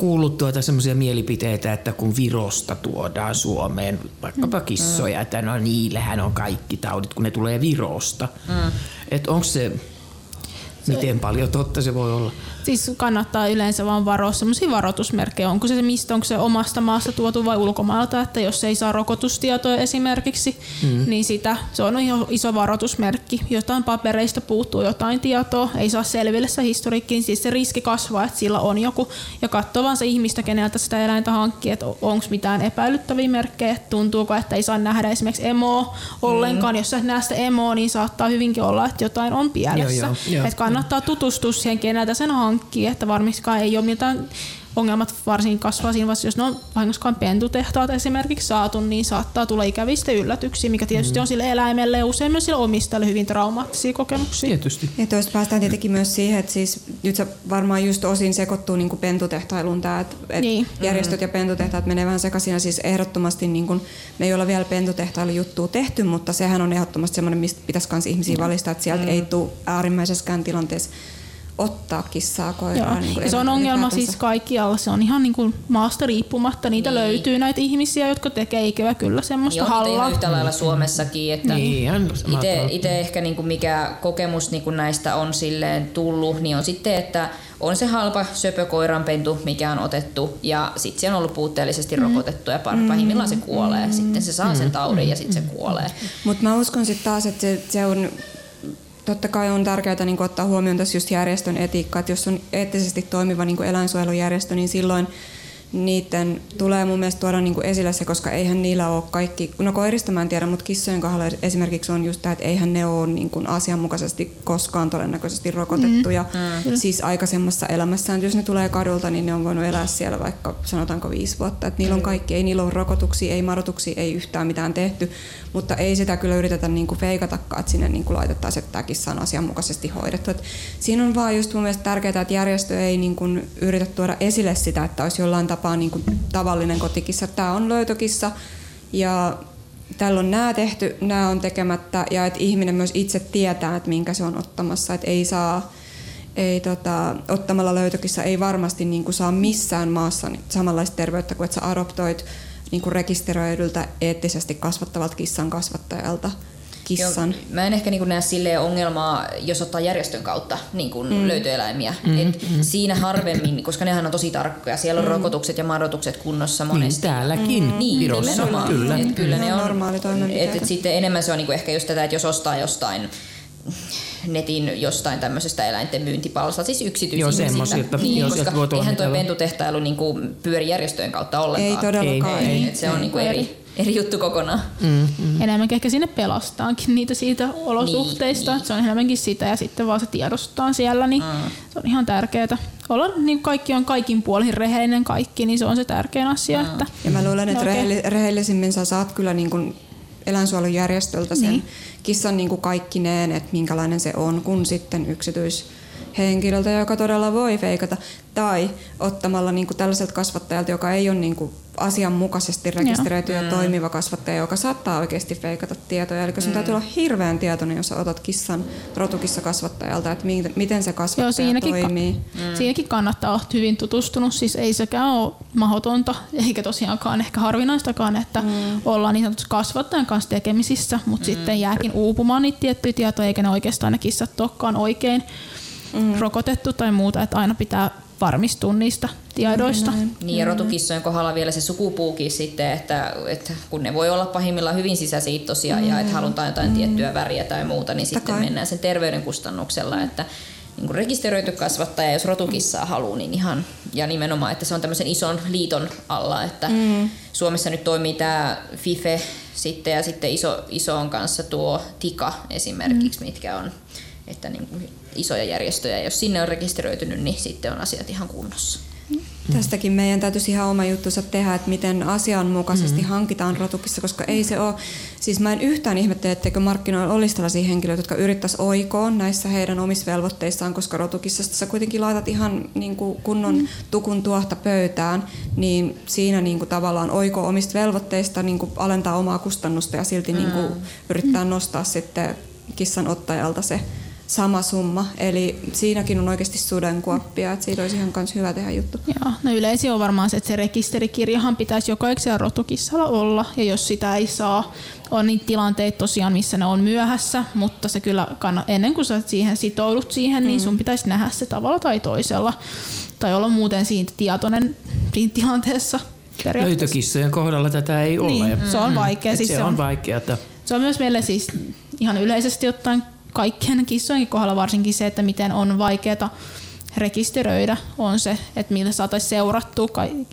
kuullut tuota semmoisia mielipiteitä, että kun Virosta tuodaan Suomeen vaikkapa kissoja, että no niillähän on kaikki taudit, kun ne tulee Virosta. Mm. Että onko se, miten paljon totta se voi olla? Siis kannattaa yleensä vaan varoa sellaisia varoitusmerkkejä. Onko se mistä, onko se omasta maasta tuotu vai ulkomailta, että jos ei saa rokotustietoja esimerkiksi, mm. niin sitä, se on ihan iso varoitusmerkki. Jotain papereista puuttuu jotain tietoa, ei saa selville se historiikki, niin siis se riski kasvaa, että sillä on joku. Ja katsoo vaan se ihmistä, keneltä sitä eläintä hankkii, että onko mitään epäilyttäviä merkkejä, että tuntuuko, että ei saa nähdä esimerkiksi emoa ollenkaan. Mm. Jos sä et näe sitä emoa, niin saattaa hyvinkin olla, että jotain on pielessä. Joo, joo, joo. Et kannattaa tutustua siihen, keneltä sen hankkii, että varmistikaan ei ole mitään ongelmat varsinkin kasvaa siinä vaiheessa, jos ne on vahingoskaan pentutehtaat esimerkiksi saatu, niin saattaa tulla ikävistä yllätyksiä, mikä tietysti Mm. on sille eläimelle ja usein myös sille omistajalle hyvin traumaattisia kokemuksia. Tietysti. Ja tuosta päästään tietenkin myös siihen, että siis nyt se varmaan just osin sekoittuu niin kuin pentutehtailuun tämä, että et Niin. järjestöt ja pentutehtaat menee vähän sekaisin ja siis ehdottomasti niin kuin, me ei olla vielä pentutehtailu-juttua tehty, mutta sehän on ehdottomasti semmoinen, mistä pitäisi myös ihmisiä valistaa, että sieltä ei tule äärimmäisessäkään tilanteessa ottaa kissaa koiraa. Joo. Niin kuin Ja se on ongelma siis kaikkialla. Se on ihan niin kuin maasta riippumatta. Niitä Niin. löytyy näitä ihmisiä, jotka tekee ikävä kyllä semmoista ihan hallaa. yhtä lailla Suomessakin. Että Niin, samalla Itse, ehkä niinku mikä kokemus niinku näistä on silleen tullut, niin on sitten, että on se halpa söpökoiranpentu, mikä on otettu, ja sitten se on ollut puutteellisesti Mm. rokotettu, ja pahimmillaan se kuolee. Sitten se saa sen taudin, ja sitten se kuolee. Mutta mä uskon sitten taas, että se, se on, totta kai on tärkeää niin ottaa huomioon tässä just järjestön etiikka, että jos on eettisesti toimiva niin eläinsuojelujärjestö, niin silloin niiden tulee mun mielestä tuoda niin esille se, koska eihän niillä ole kaikki, no koirista mä en tiedä, mutta kissojen kohdalla esimerkiksi on just tämä, että eihän ne ole niin kuin asianmukaisesti koskaan todennäköisesti rokotettuja. Mm. Siis aikaisemmassa elämässään, että jos ne tulee kadulta, niin ne on voinut elää siellä vaikka sanotaanko viisi vuotta. Että niillä on kaikki, ei niillä ole rokotuksia, ei marotuksia, ei yhtään mitään tehty, mutta ei sitä kyllä yritetä niin kuin feikatakaan, että sinne niin kuin laitettaisiin, että tämä kissa on asianmukaisesti hoidettu. Et siinä on vaan just mun mielestä tärkeää, että järjestö ei niin kuin yritä tuoda esille sitä, että olisi jollain tapaa niin kuin tavallinen kotikissa. Tämä on löytökissa ja tällä on nämä tehty, nämä on tekemättä ja että ihminen myös itse tietää, että minkä se on ottamassa, että ei saa ei tota, ottamalla löytökissä ei varmasti niin kuin saa missään maassa samanlaista terveyttä kuin että sä adoptoit niin kuin rekisteröidyltä eettisesti kasvattavalta kissan kasvattajalta kissan. Joo, mä en ehkä niin näe silleen ongelmaa, jos ottaa järjestön kautta niin mm. löytöeläimiä. Mm, Et mm. Siinä harvemmin, koska nehän on tosi tarkkoja. Siellä on mm. rokotukset ja madotukset kunnossa Niin, monesti. täälläkin mm. Niin, Virossa, nimenomaan. kyllä. Et kyllä Ne on normaalitoimenpiteitä. Et, et sitten enemmän se on niinku ehkä just tätä, että jos ostaa jostain netin jostain tämmöisestä eläinten myyntipalsta, siis yksityisihmisiltä. Joo, niin, joo, koska eihän toi pentutehtailu niinku pyöri järjestöjen kautta ollenkaan. Ei todellakaan. Ei, Ei, Et se on niinku eri, eri juttu kokonaan. Mm. Enemmänkin ehkä sinne pelastaankin niitä siitä olosuhteista. Niin, Niin, Se on enemmänkin sitä ja sitten vaan se tiedostaa siellä, niin mm. se on ihan tärkeää. Olla niin kaikki on kaikin puolin rehellinen kaikki, niin se on se tärkein asia. Että Ja mä luulen, että rehelli- rehellisimmin sä saat kyllä niin kuin eläinsuojelujärjestöltä sen Niin. kissan niin kuin kaikkineen, että minkälainen se on, kun sitten yksityishenkilöltä, joka todella voi feikata. Tai ottamalla niin kuin tällaiselta kasvattajalta, joka ei ole niin kuin asianmukaisesti rekisteröity ja toimiva kasvattaja, joka saattaa oikeasti feikata tietoja. Eli sun täytyy olla hirveän tietoinen, jos otat kissan rotukissa kasvattajalta, että mi- miten se kasvattaja Joo, siinäkin, ka- toimii. mm. siinäkin kannattaa olla hyvin tutustunut. Siis ei sekään ole mahdotonta, eikä tosiaankaan ehkä harvinaistakaan, että mm. ollaan niin sanotusti kasvattajan kanssa tekemisissä, mutta mm. sitten jääkin uupumaan niitä tiettyjä tietoja, eikä ne oikeastaan ne kissat olekaan oikein mm. rokotettu tai muuta, että aina pitää varmistua niistä tiedoista. Mm. Niin ja rotukissojen kohdalla vielä se sukupuukin sitten, että, että kun ne voi olla pahimmillaan hyvin sisäsiittoisia mm. ja että halutaan jotain mm. tiettyä väriä tai muuta, niin sitten kai. mennään sen terveyden kustannuksella, että niin kuin rekisteröity kasvattaja, jos rotukissaa haluaa, niin ihan, ja nimenomaan, että se on tämmöisen ison liiton alla, että mm. Suomessa nyt toimii tämä FIFE sitten ja sitten iso, isoon kanssa tuo TIKA esimerkiksi, mm. mitkä on että niin kuin isoja järjestöjä, jos sinne on rekisteröitynyt, niin sitten on asiat ihan kunnossa. Tästäkin meidän täytyisi ihan oma juttunsa tehdä, että miten asianmukaisesti mm-hmm. hankitaan rotukissa, koska ei se ole, siis mä en yhtään ihmettele, etteikö markkinoilla olisi tällaisia henkilöitä, jotka yrittäisi oikoon näissä heidän omissa velvoitteissaan, koska rotukissasta sä kuitenkin laitat ihan niin kuin kunnon mm. tukun tuohta pöytään, niin siinä niin kuin tavallaan oiko omista velvoitteista niin kuin alentaa omaa kustannusta ja silti niin kuin yrittää nostaa sitten kissan ottajalta se sama summa. Eli siinäkin on oikeasti sudenkuoppia, että siitä olisi ihan kans hyvä tehdä juttu. Joo, no yleisin on varmaan se, että se rekisterikirjahan pitäisi jokaisella rotukissalla olla, ja jos sitä ei saa, on niitä tilanteita tosiaan, missä ne on myöhässä, mutta se kyllä kannat, ennen kuin sä siihen sitoudut siihen, niin sun pitäisi nähdä se tavalla tai toisella, tai olla muuten siitä tietoinen siinä tilanteessa. Löytökissojen kohdalla tätä ei ole. Niin, se on vaikea. Siis se, se on, on vaikeata. Se on myös meille siis ihan yleisesti ottaen kaikkien kissojen kohdalla varsinkin se, että miten on vaikeaa rekisteröidä on se, että millä saataisiin seurattua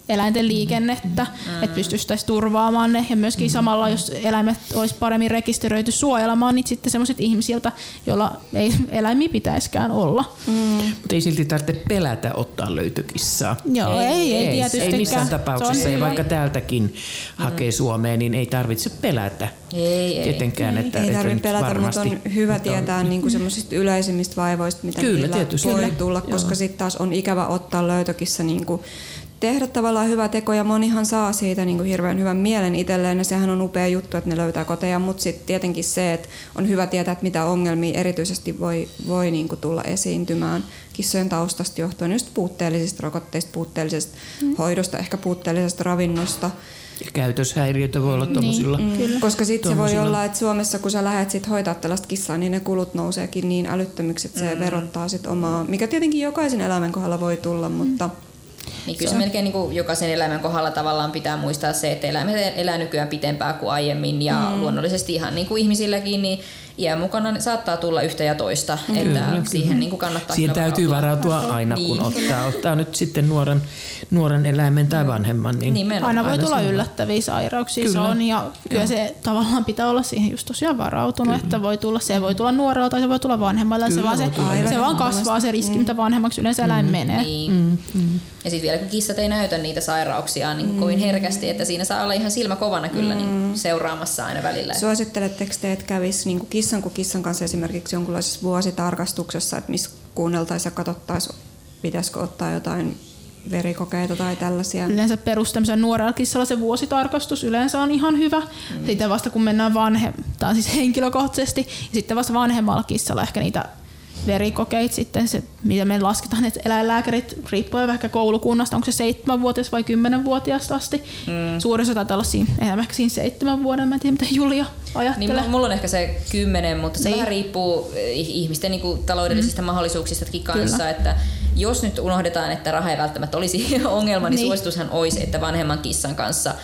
eläinten liikennettä, mm. että pystyttäisiin turvaamaan ne ja myöskin mm. samalla, jos eläimet olisi paremmin rekisteröity suojelemaan niitä sitten semmoiset ihmisiltä, joilla ei eläimiä pitäisikään olla. Mm. Mutta ei silti tarvitse pelätä ottaa löytökissaa. Joo, ei, ei, ei, ei tietystikään. Ei missään tapauksessa, ja vaikka täältäkin mm. hakee Suomeen, niin ei tarvitse pelätä. Ei, tietenkään. Ei, että, ei tarvitse pelätä, varmasti, mutta on hyvä tietää on, niin semmoisista yleisimmistä vaivoista, mitä Kyllä, niillä voi tulla, koska sitten taas on ikävä ottaa löytökissä niin kuin tehdä tavallaan hyvä teko ja monihan saa siitä niin kuin hirveän hyvän mielen itselleen ja sehän on upea juttu, että ne löytää koteja, mutta sitten tietenkin se, että on hyvä tietää, että mitä ongelmia erityisesti voi, voi niin kuin tulla esiintymään kissojen taustasta johtuen just puutteellisista rokotteista, puutteellisesta mm. hoidosta, ehkä puutteellisesta ravinnosta. Ja käytöshäiriöitä voi olla niin, tuommoisilla. Mm, koska sitten se voi olla, että Suomessa kun sä lähdet sit hoitaa tällaista kissaa, niin ne kulut nouseekin niin älyttömiksi, että se mm. verottaa sit omaa, mikä tietenkin jokaisen eläimen kohdalla voi tulla, mutta... Niin kyllä se, melkein niin kuin jokaisen eläimen kohdalla tavallaan pitää muistaa se, että eläimet elää nykyään pitempään kuin aiemmin ja mm. luonnollisesti ihan niin kuin ihmisilläkin, niin iän mukana saattaa tulla yhtä ja toista, kyllä, että kyllä. siihen niin kuin kannattaa Siihen täytyy varautua, varautua aina, kun niin. ottaa, ottaa nyt sitten nuoren, nuoren eläimen tai vanhemman. Niin Nimenomaan. aina voi tulla yllättäviä sairauksia, kyllä. se on, ja kyllä Joo. se tavallaan pitää olla siihen just tosiaan varautunut, kyllä. että voi tulla, se voi tulla nuorella tai se voi tulla vanhemmalla, kyllä, se vaan, se, se vaan kasvaa se riski, mm. mitä vanhemmaksi yleensä eläin mm. menee. Niin. Mm. Mm. Ja sitten vielä kun kissat ei näytä niitä sairauksia niin mm. kovin herkästi, että siinä saa olla ihan silmä kovana kyllä niin mm. niin seuraamassa aina välillä. Suositteletteko te, että kävisi niin kissan kuin kissan kanssa esimerkiksi jonkunlaisessa vuositarkastuksessa, että missä kuunneltaisiin ja katsottaisiin, pitäisikö ottaa jotain verikokeita tai tällaisia. Yleensä perus nuorella kissalla se vuositarkastus yleensä on ihan hyvä. Mm. Sitten vasta kun mennään vanhem, tämä siis henkilökohtaisesti, ja sitten vasta vanhemmalla kissalla ehkä niitä verikokeit sitten, se, mitä me lasketaan, että eläinlääkärit riippuen ehkä koulukunnasta, onko se 7-vuotias vai 10-vuotiaasta asti. Mm. Suurin osa taitaa olla siinä, ehkä siinä 7 vuoden, mä en tiedä mitä Julia ajattelee. Niin, mulla on ehkä se 10, mutta se niin. vähän riippuu eh, ihmisten niin kuin, taloudellisista mm. mahdollisuuksistakin kanssa, Kyllä. että jos nyt unohdetaan, että raha ei välttämättä olisi ongelma, niin, niin suositushan olisi, että vanhemman kissan kanssa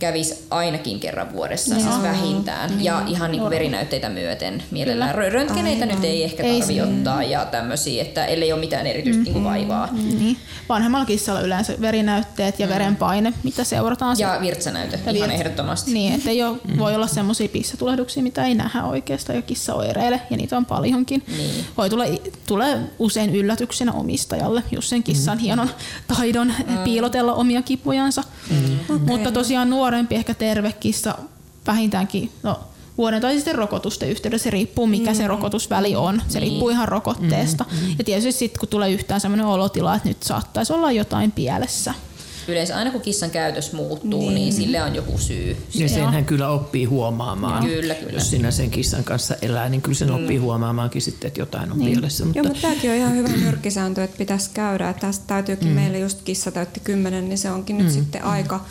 kävisi ainakin kerran vuodessa, niin. siis vähintään. Niin. Ja ihan niin kuin verinäytteitä myöten mielellään. Kyllä. Röntgeneitä Aivan. nyt ei ehkä tarvi ei ottaa ja tämmöisiä, että ellei ole mitään erityistä mm-hmm. niin vaivaa. Mm-hmm. Vanhemmalla kissalla yleensä verinäytteet ja mm. verenpaine, mitä seurataan. Ja virtsanäyte, ja ihan virt... ehdottomasti. Niin, että ei ole, mm. voi olla semmoisia pissatulehduksia, mitä ei nähdä oikeastaan ja kissa oireille, ja niitä on paljonkin. Niin. Voi tulla, tulee usein yllätyksenä omistajalle, jos sen kissan mm. hienon taidon mm. piilotella omia kipujansa. Mm. Okay. Mutta tosiaan nuori nuorempi, ehkä terve kissa vähintäänkin, no vuoden tai sitten rokotusten yhteydessä, se riippuu mikä mm. se rokotusväli on. Se niin. riippuu ihan rokotteesta. Mm. Mm. Ja tietysti sitten kun tulee yhtään sellainen olotila, että nyt saattaisi olla jotain pielessä yleensä aina kun kissan käytös muuttuu, niin, niin sille on joku syy. Ja senhän kyllä oppii huomaamaan. Kyllä, kyllä. Jos sinä sen kissan kanssa elää, niin kyllä sen mm. oppii huomaamaankin sitten, että jotain on niin. pielessä. Mutta... Joo, mutta tämäkin on ihan hyvä nyrkkisääntö, että pitäisi käydä. Tästä täytyykin mm. meille just kissa täytti kymmenen, niin se onkin mm. nyt sitten aika, mm.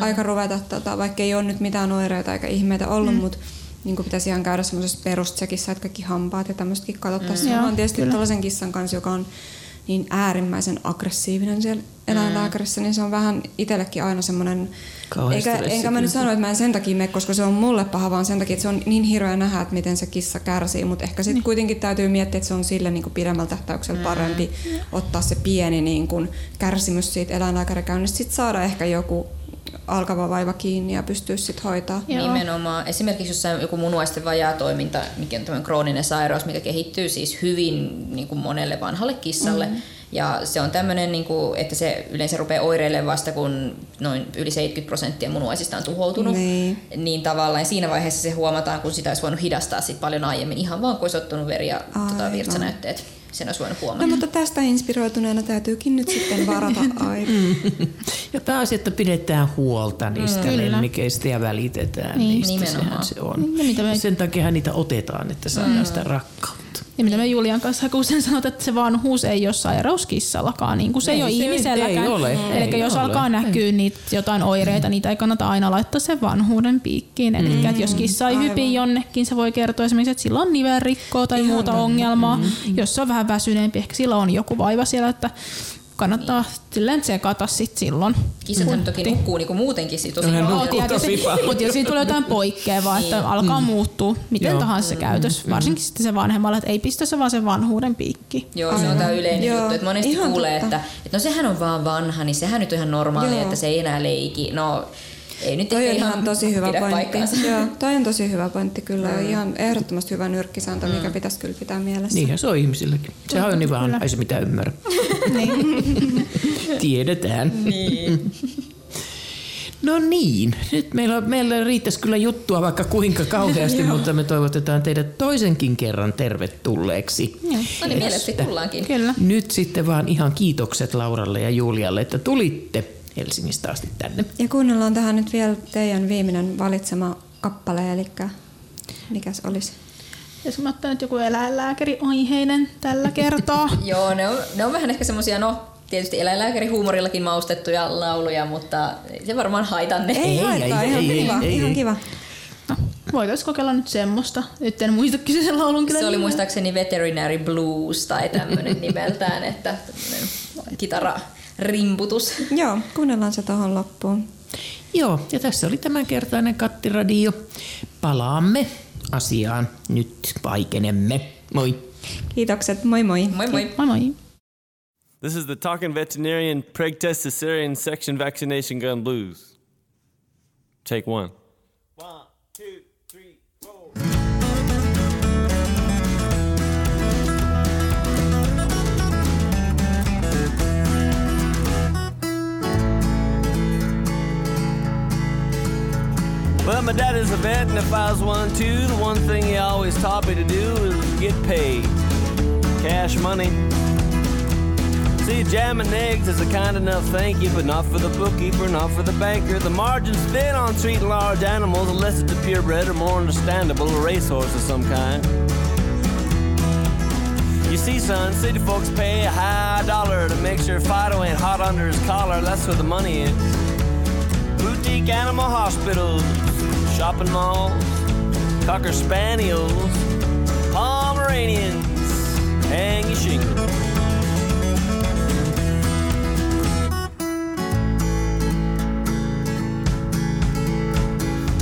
Aika ruveta, tota, vaikka ei ole nyt mitään oireita eikä ihmeitä ollut, mm. mutta niin kuin pitäisi ihan käydä semmoisessa perustsekissa, että kaikki hampaat ja tämmöistäkin katsottaisiin. Mm. Mm. On tietysti kyllä. tällaisen kissan kanssa, joka on niin äärimmäisen aggressiivinen siellä eläinlääkärissä, niin se on vähän itsellekin aina semmoinen... Eikä, enkä mä nyt sano, että mä en sen takia mene, koska se on mulle paha, vaan sen takia, että se on niin hirveä nähdä, että miten se kissa kärsii. Mutta ehkä Niin. sitten kuitenkin täytyy miettiä, että se on sille niin kuin pidemmällä tähtäyksellä parempi ottaa se pieni niin kuin kärsimys siitä eläinlääkärikäynnistä, sitten saada ehkä joku alkava vaiva kiinni ja pystyä sitten hoitaa. Joo. Nimenomaan. Esimerkiksi jossain joku munuaisten vajaatoiminta, mikä on tämmöinen krooninen sairaus, mikä kehittyy siis hyvin niin kuin monelle vanhalle kissalle. Mm. Ja se on tämmöinen, niin kuin, että se yleensä rupeaa oireilemaan vasta, kun noin yli 70 prosenttia munuaisista on tuhoutunut. Niin. niin tavallaan siinä vaiheessa se huomataan, kun sitä olisi voinut hidastaa sit paljon aiemmin, ihan vaan kun olisi ottanut veri ja tota, virtsanäytteet. Sen olisi voinut huomata. No mutta tästä inspiroituneena täytyykin nyt sitten varata aikaa. Ja pääasia, että pidetään huolta niistä Kyllä. lemmikeistä ja välitetään Niin. niistä. Nimenomaan. Sehän se on. Ja mitä me- Sen takia niitä otetaan, että saadaan sitä rakkautta. Ja mitä me Julian kanssa usein sanot, että se vanhuus ei ole sairaus kissallakaan, niin kuin se ei, Ei, ole se ihmiselläkään. ei ole, Eli ei jos ole, alkaa näkyä niitä jotain oireita, niitä ei kannata aina laittaa sen vanhuuden piikkiin. Eli mm. että jos kissa ei hypi jonnekin, se voi kertoa esimerkiksi, että sillä on nivelrikkoa tai Ihan muuta ongelmaa. Mm. Jos se on vähän väsyneempi, ehkä sillä on joku vaiva siellä, että kannattaa silleen tsekata sit silloin. Kissathan toki nukkuu niin kuin muutenkin sit tosi No, paljon. Mutta jos siinä tulee jotain poikkeavaa, että alkaa muuttua miten Joo. tahansa se käytös, varsinkin sitten se vanhemmalla, että ei pistä se vaan sen vanhuuden piikki. Joo, se on tämä yleinen Joo, juttu, että monesti ihan kuulee, totta. että, että no sehän on vaan vanha, niin sehän nyt on ihan normaalia, Joo. että se ei enää leiki. No, ei nyt Toi on ihan ihan tosi hyvä pidä pointti. Joo, toi on tosi hyvä pointti kyllä. Mm. Ihan ehdottomasti hyvä nyrkkisääntö, mikä pitäisi kyllä pitää mielessä. Niinhän se on ihmisilläkin. Sehän on niin vaan, ei se mitään ymmärrä. Tiedetään. Niin. No niin, nyt meillä, meillä riittäisi kyllä juttua vaikka kuinka kauheasti, mutta me toivotetaan teidät toisenkin kerran tervetulleeksi. No niin, mielellisesti tullaankin. Kyllä. Nyt sitten vaan ihan kiitokset Lauralle ja Julialle, että tulitte Helsingistä asti tänne. Ja kuunnellaan tähän nyt vielä teidän viimeinen valitsema kappale, eli mikäs olisi? Jos mä otan nyt joku eläinlääkäri-aiheinen tällä kertaa. Joo, ne on, ne on vähän ehkä semmosia, no tietysti eläinlääkärihuumorillakin maustettuja lauluja, mutta ei se varmaan haita ne. Ei, Ei, haittaa, ei, ihan ei, kiva, ei, ihan ei. kiva. No, voitaisiin kokeilla nyt semmoista. Nyt en muista kyseisen laulun kyllä. Se oli muistaakseni Veterinary Blues tai tämmöinen nimeltään, että tämmönen kitararimputus. Joo, kuunnellaan se tuohon loppuun. Joo, ja tässä oli tämänkertainen Kattiradio. Palaamme asiaan nyt vaikenemme. Moi! Kiitokset, moi moi. Moi moi! Moi moi. This is the Talking Veterinarian Preg Test Caesarean Section Vaccination Gun Blues. Take. One, Well, my dad is a vet, and if I was one too, the one thing he always taught me to do is get paid. Cash money. See, jamming eggs is a kind enough thank you, but not for the bookkeeper, not for the banker. The margin's thin on treating large animals unless it's a purebred or more understandable, a racehorse of some kind. You see, son, city folks pay a high dollar to make sure Fido ain't hot under his collar. That's where the money is. Boutique animal hospitals, shopping malls, cocker spaniels, Pomeranians, hang your shingles.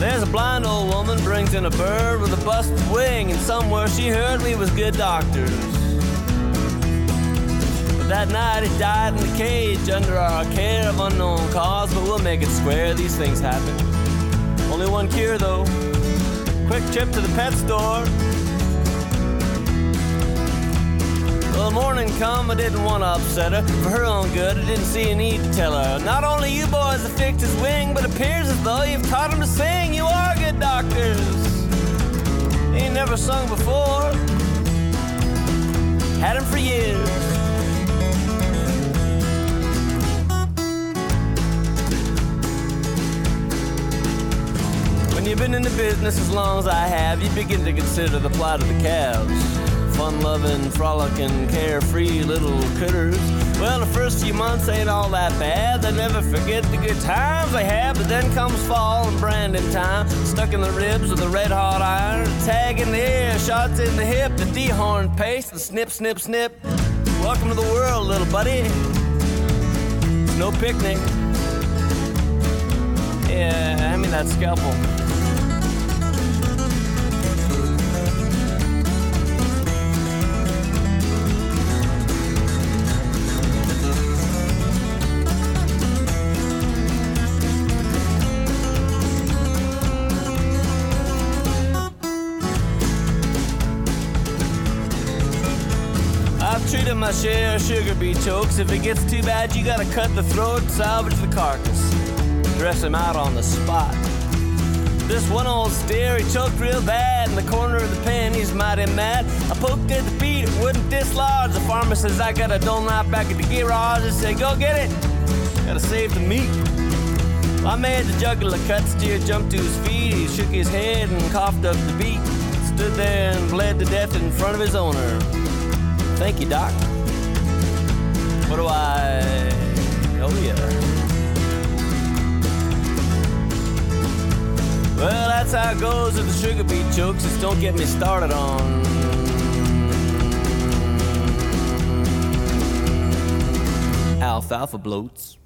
There's a blind old woman brings in a bird with a busted wing, and somewhere she heard we was good doctors. But that night he died in the cage under our care of unknown cause, but we'll make it square, these things happen. Only one cure though. Quick trip to the pet store. Well, the morning come, I didn't want to upset her. For her own good, I didn't see a need to tell her. Not only you boys have fixed his wing, but appears as though you've taught him to sing. You are good doctors. He never sung before. Had him for years. You've been in the business as long as I have, you begin to consider the plight of the calves. fun loving, frolicking, carefree little critters. Well, the first few months ain't all that bad. They never forget the good times they had, but then comes fall and branding time. Stuck in the ribs with a red hot iron, tag in the air, shots in the hip, the dehorn pace, the snip, snip, snip. Welcome to the world, little buddy. No picnic. Yeah, hand me that scalpel. Share sugar beet chokes. If it gets too bad, you gotta cut the throat, salvage the carcass, dress him out on the spot. This one old steer, he choked real bad in the corner of the pen. He's mighty mad. I poked at the beat, it wouldn't dislodge. The farmer says, I got a dull knife back at the garage. I said, Go get it. Gotta save the meat. I made the juggler cut steer jump to his feet. He shook his head and coughed up the beat. Stood there and bled to death in front of his owner. Thank you, Doc. What do I oh, owe you? Well, that's how it goes with the sugar beet chokes. Just don't get me started on. Alfalfa bloats.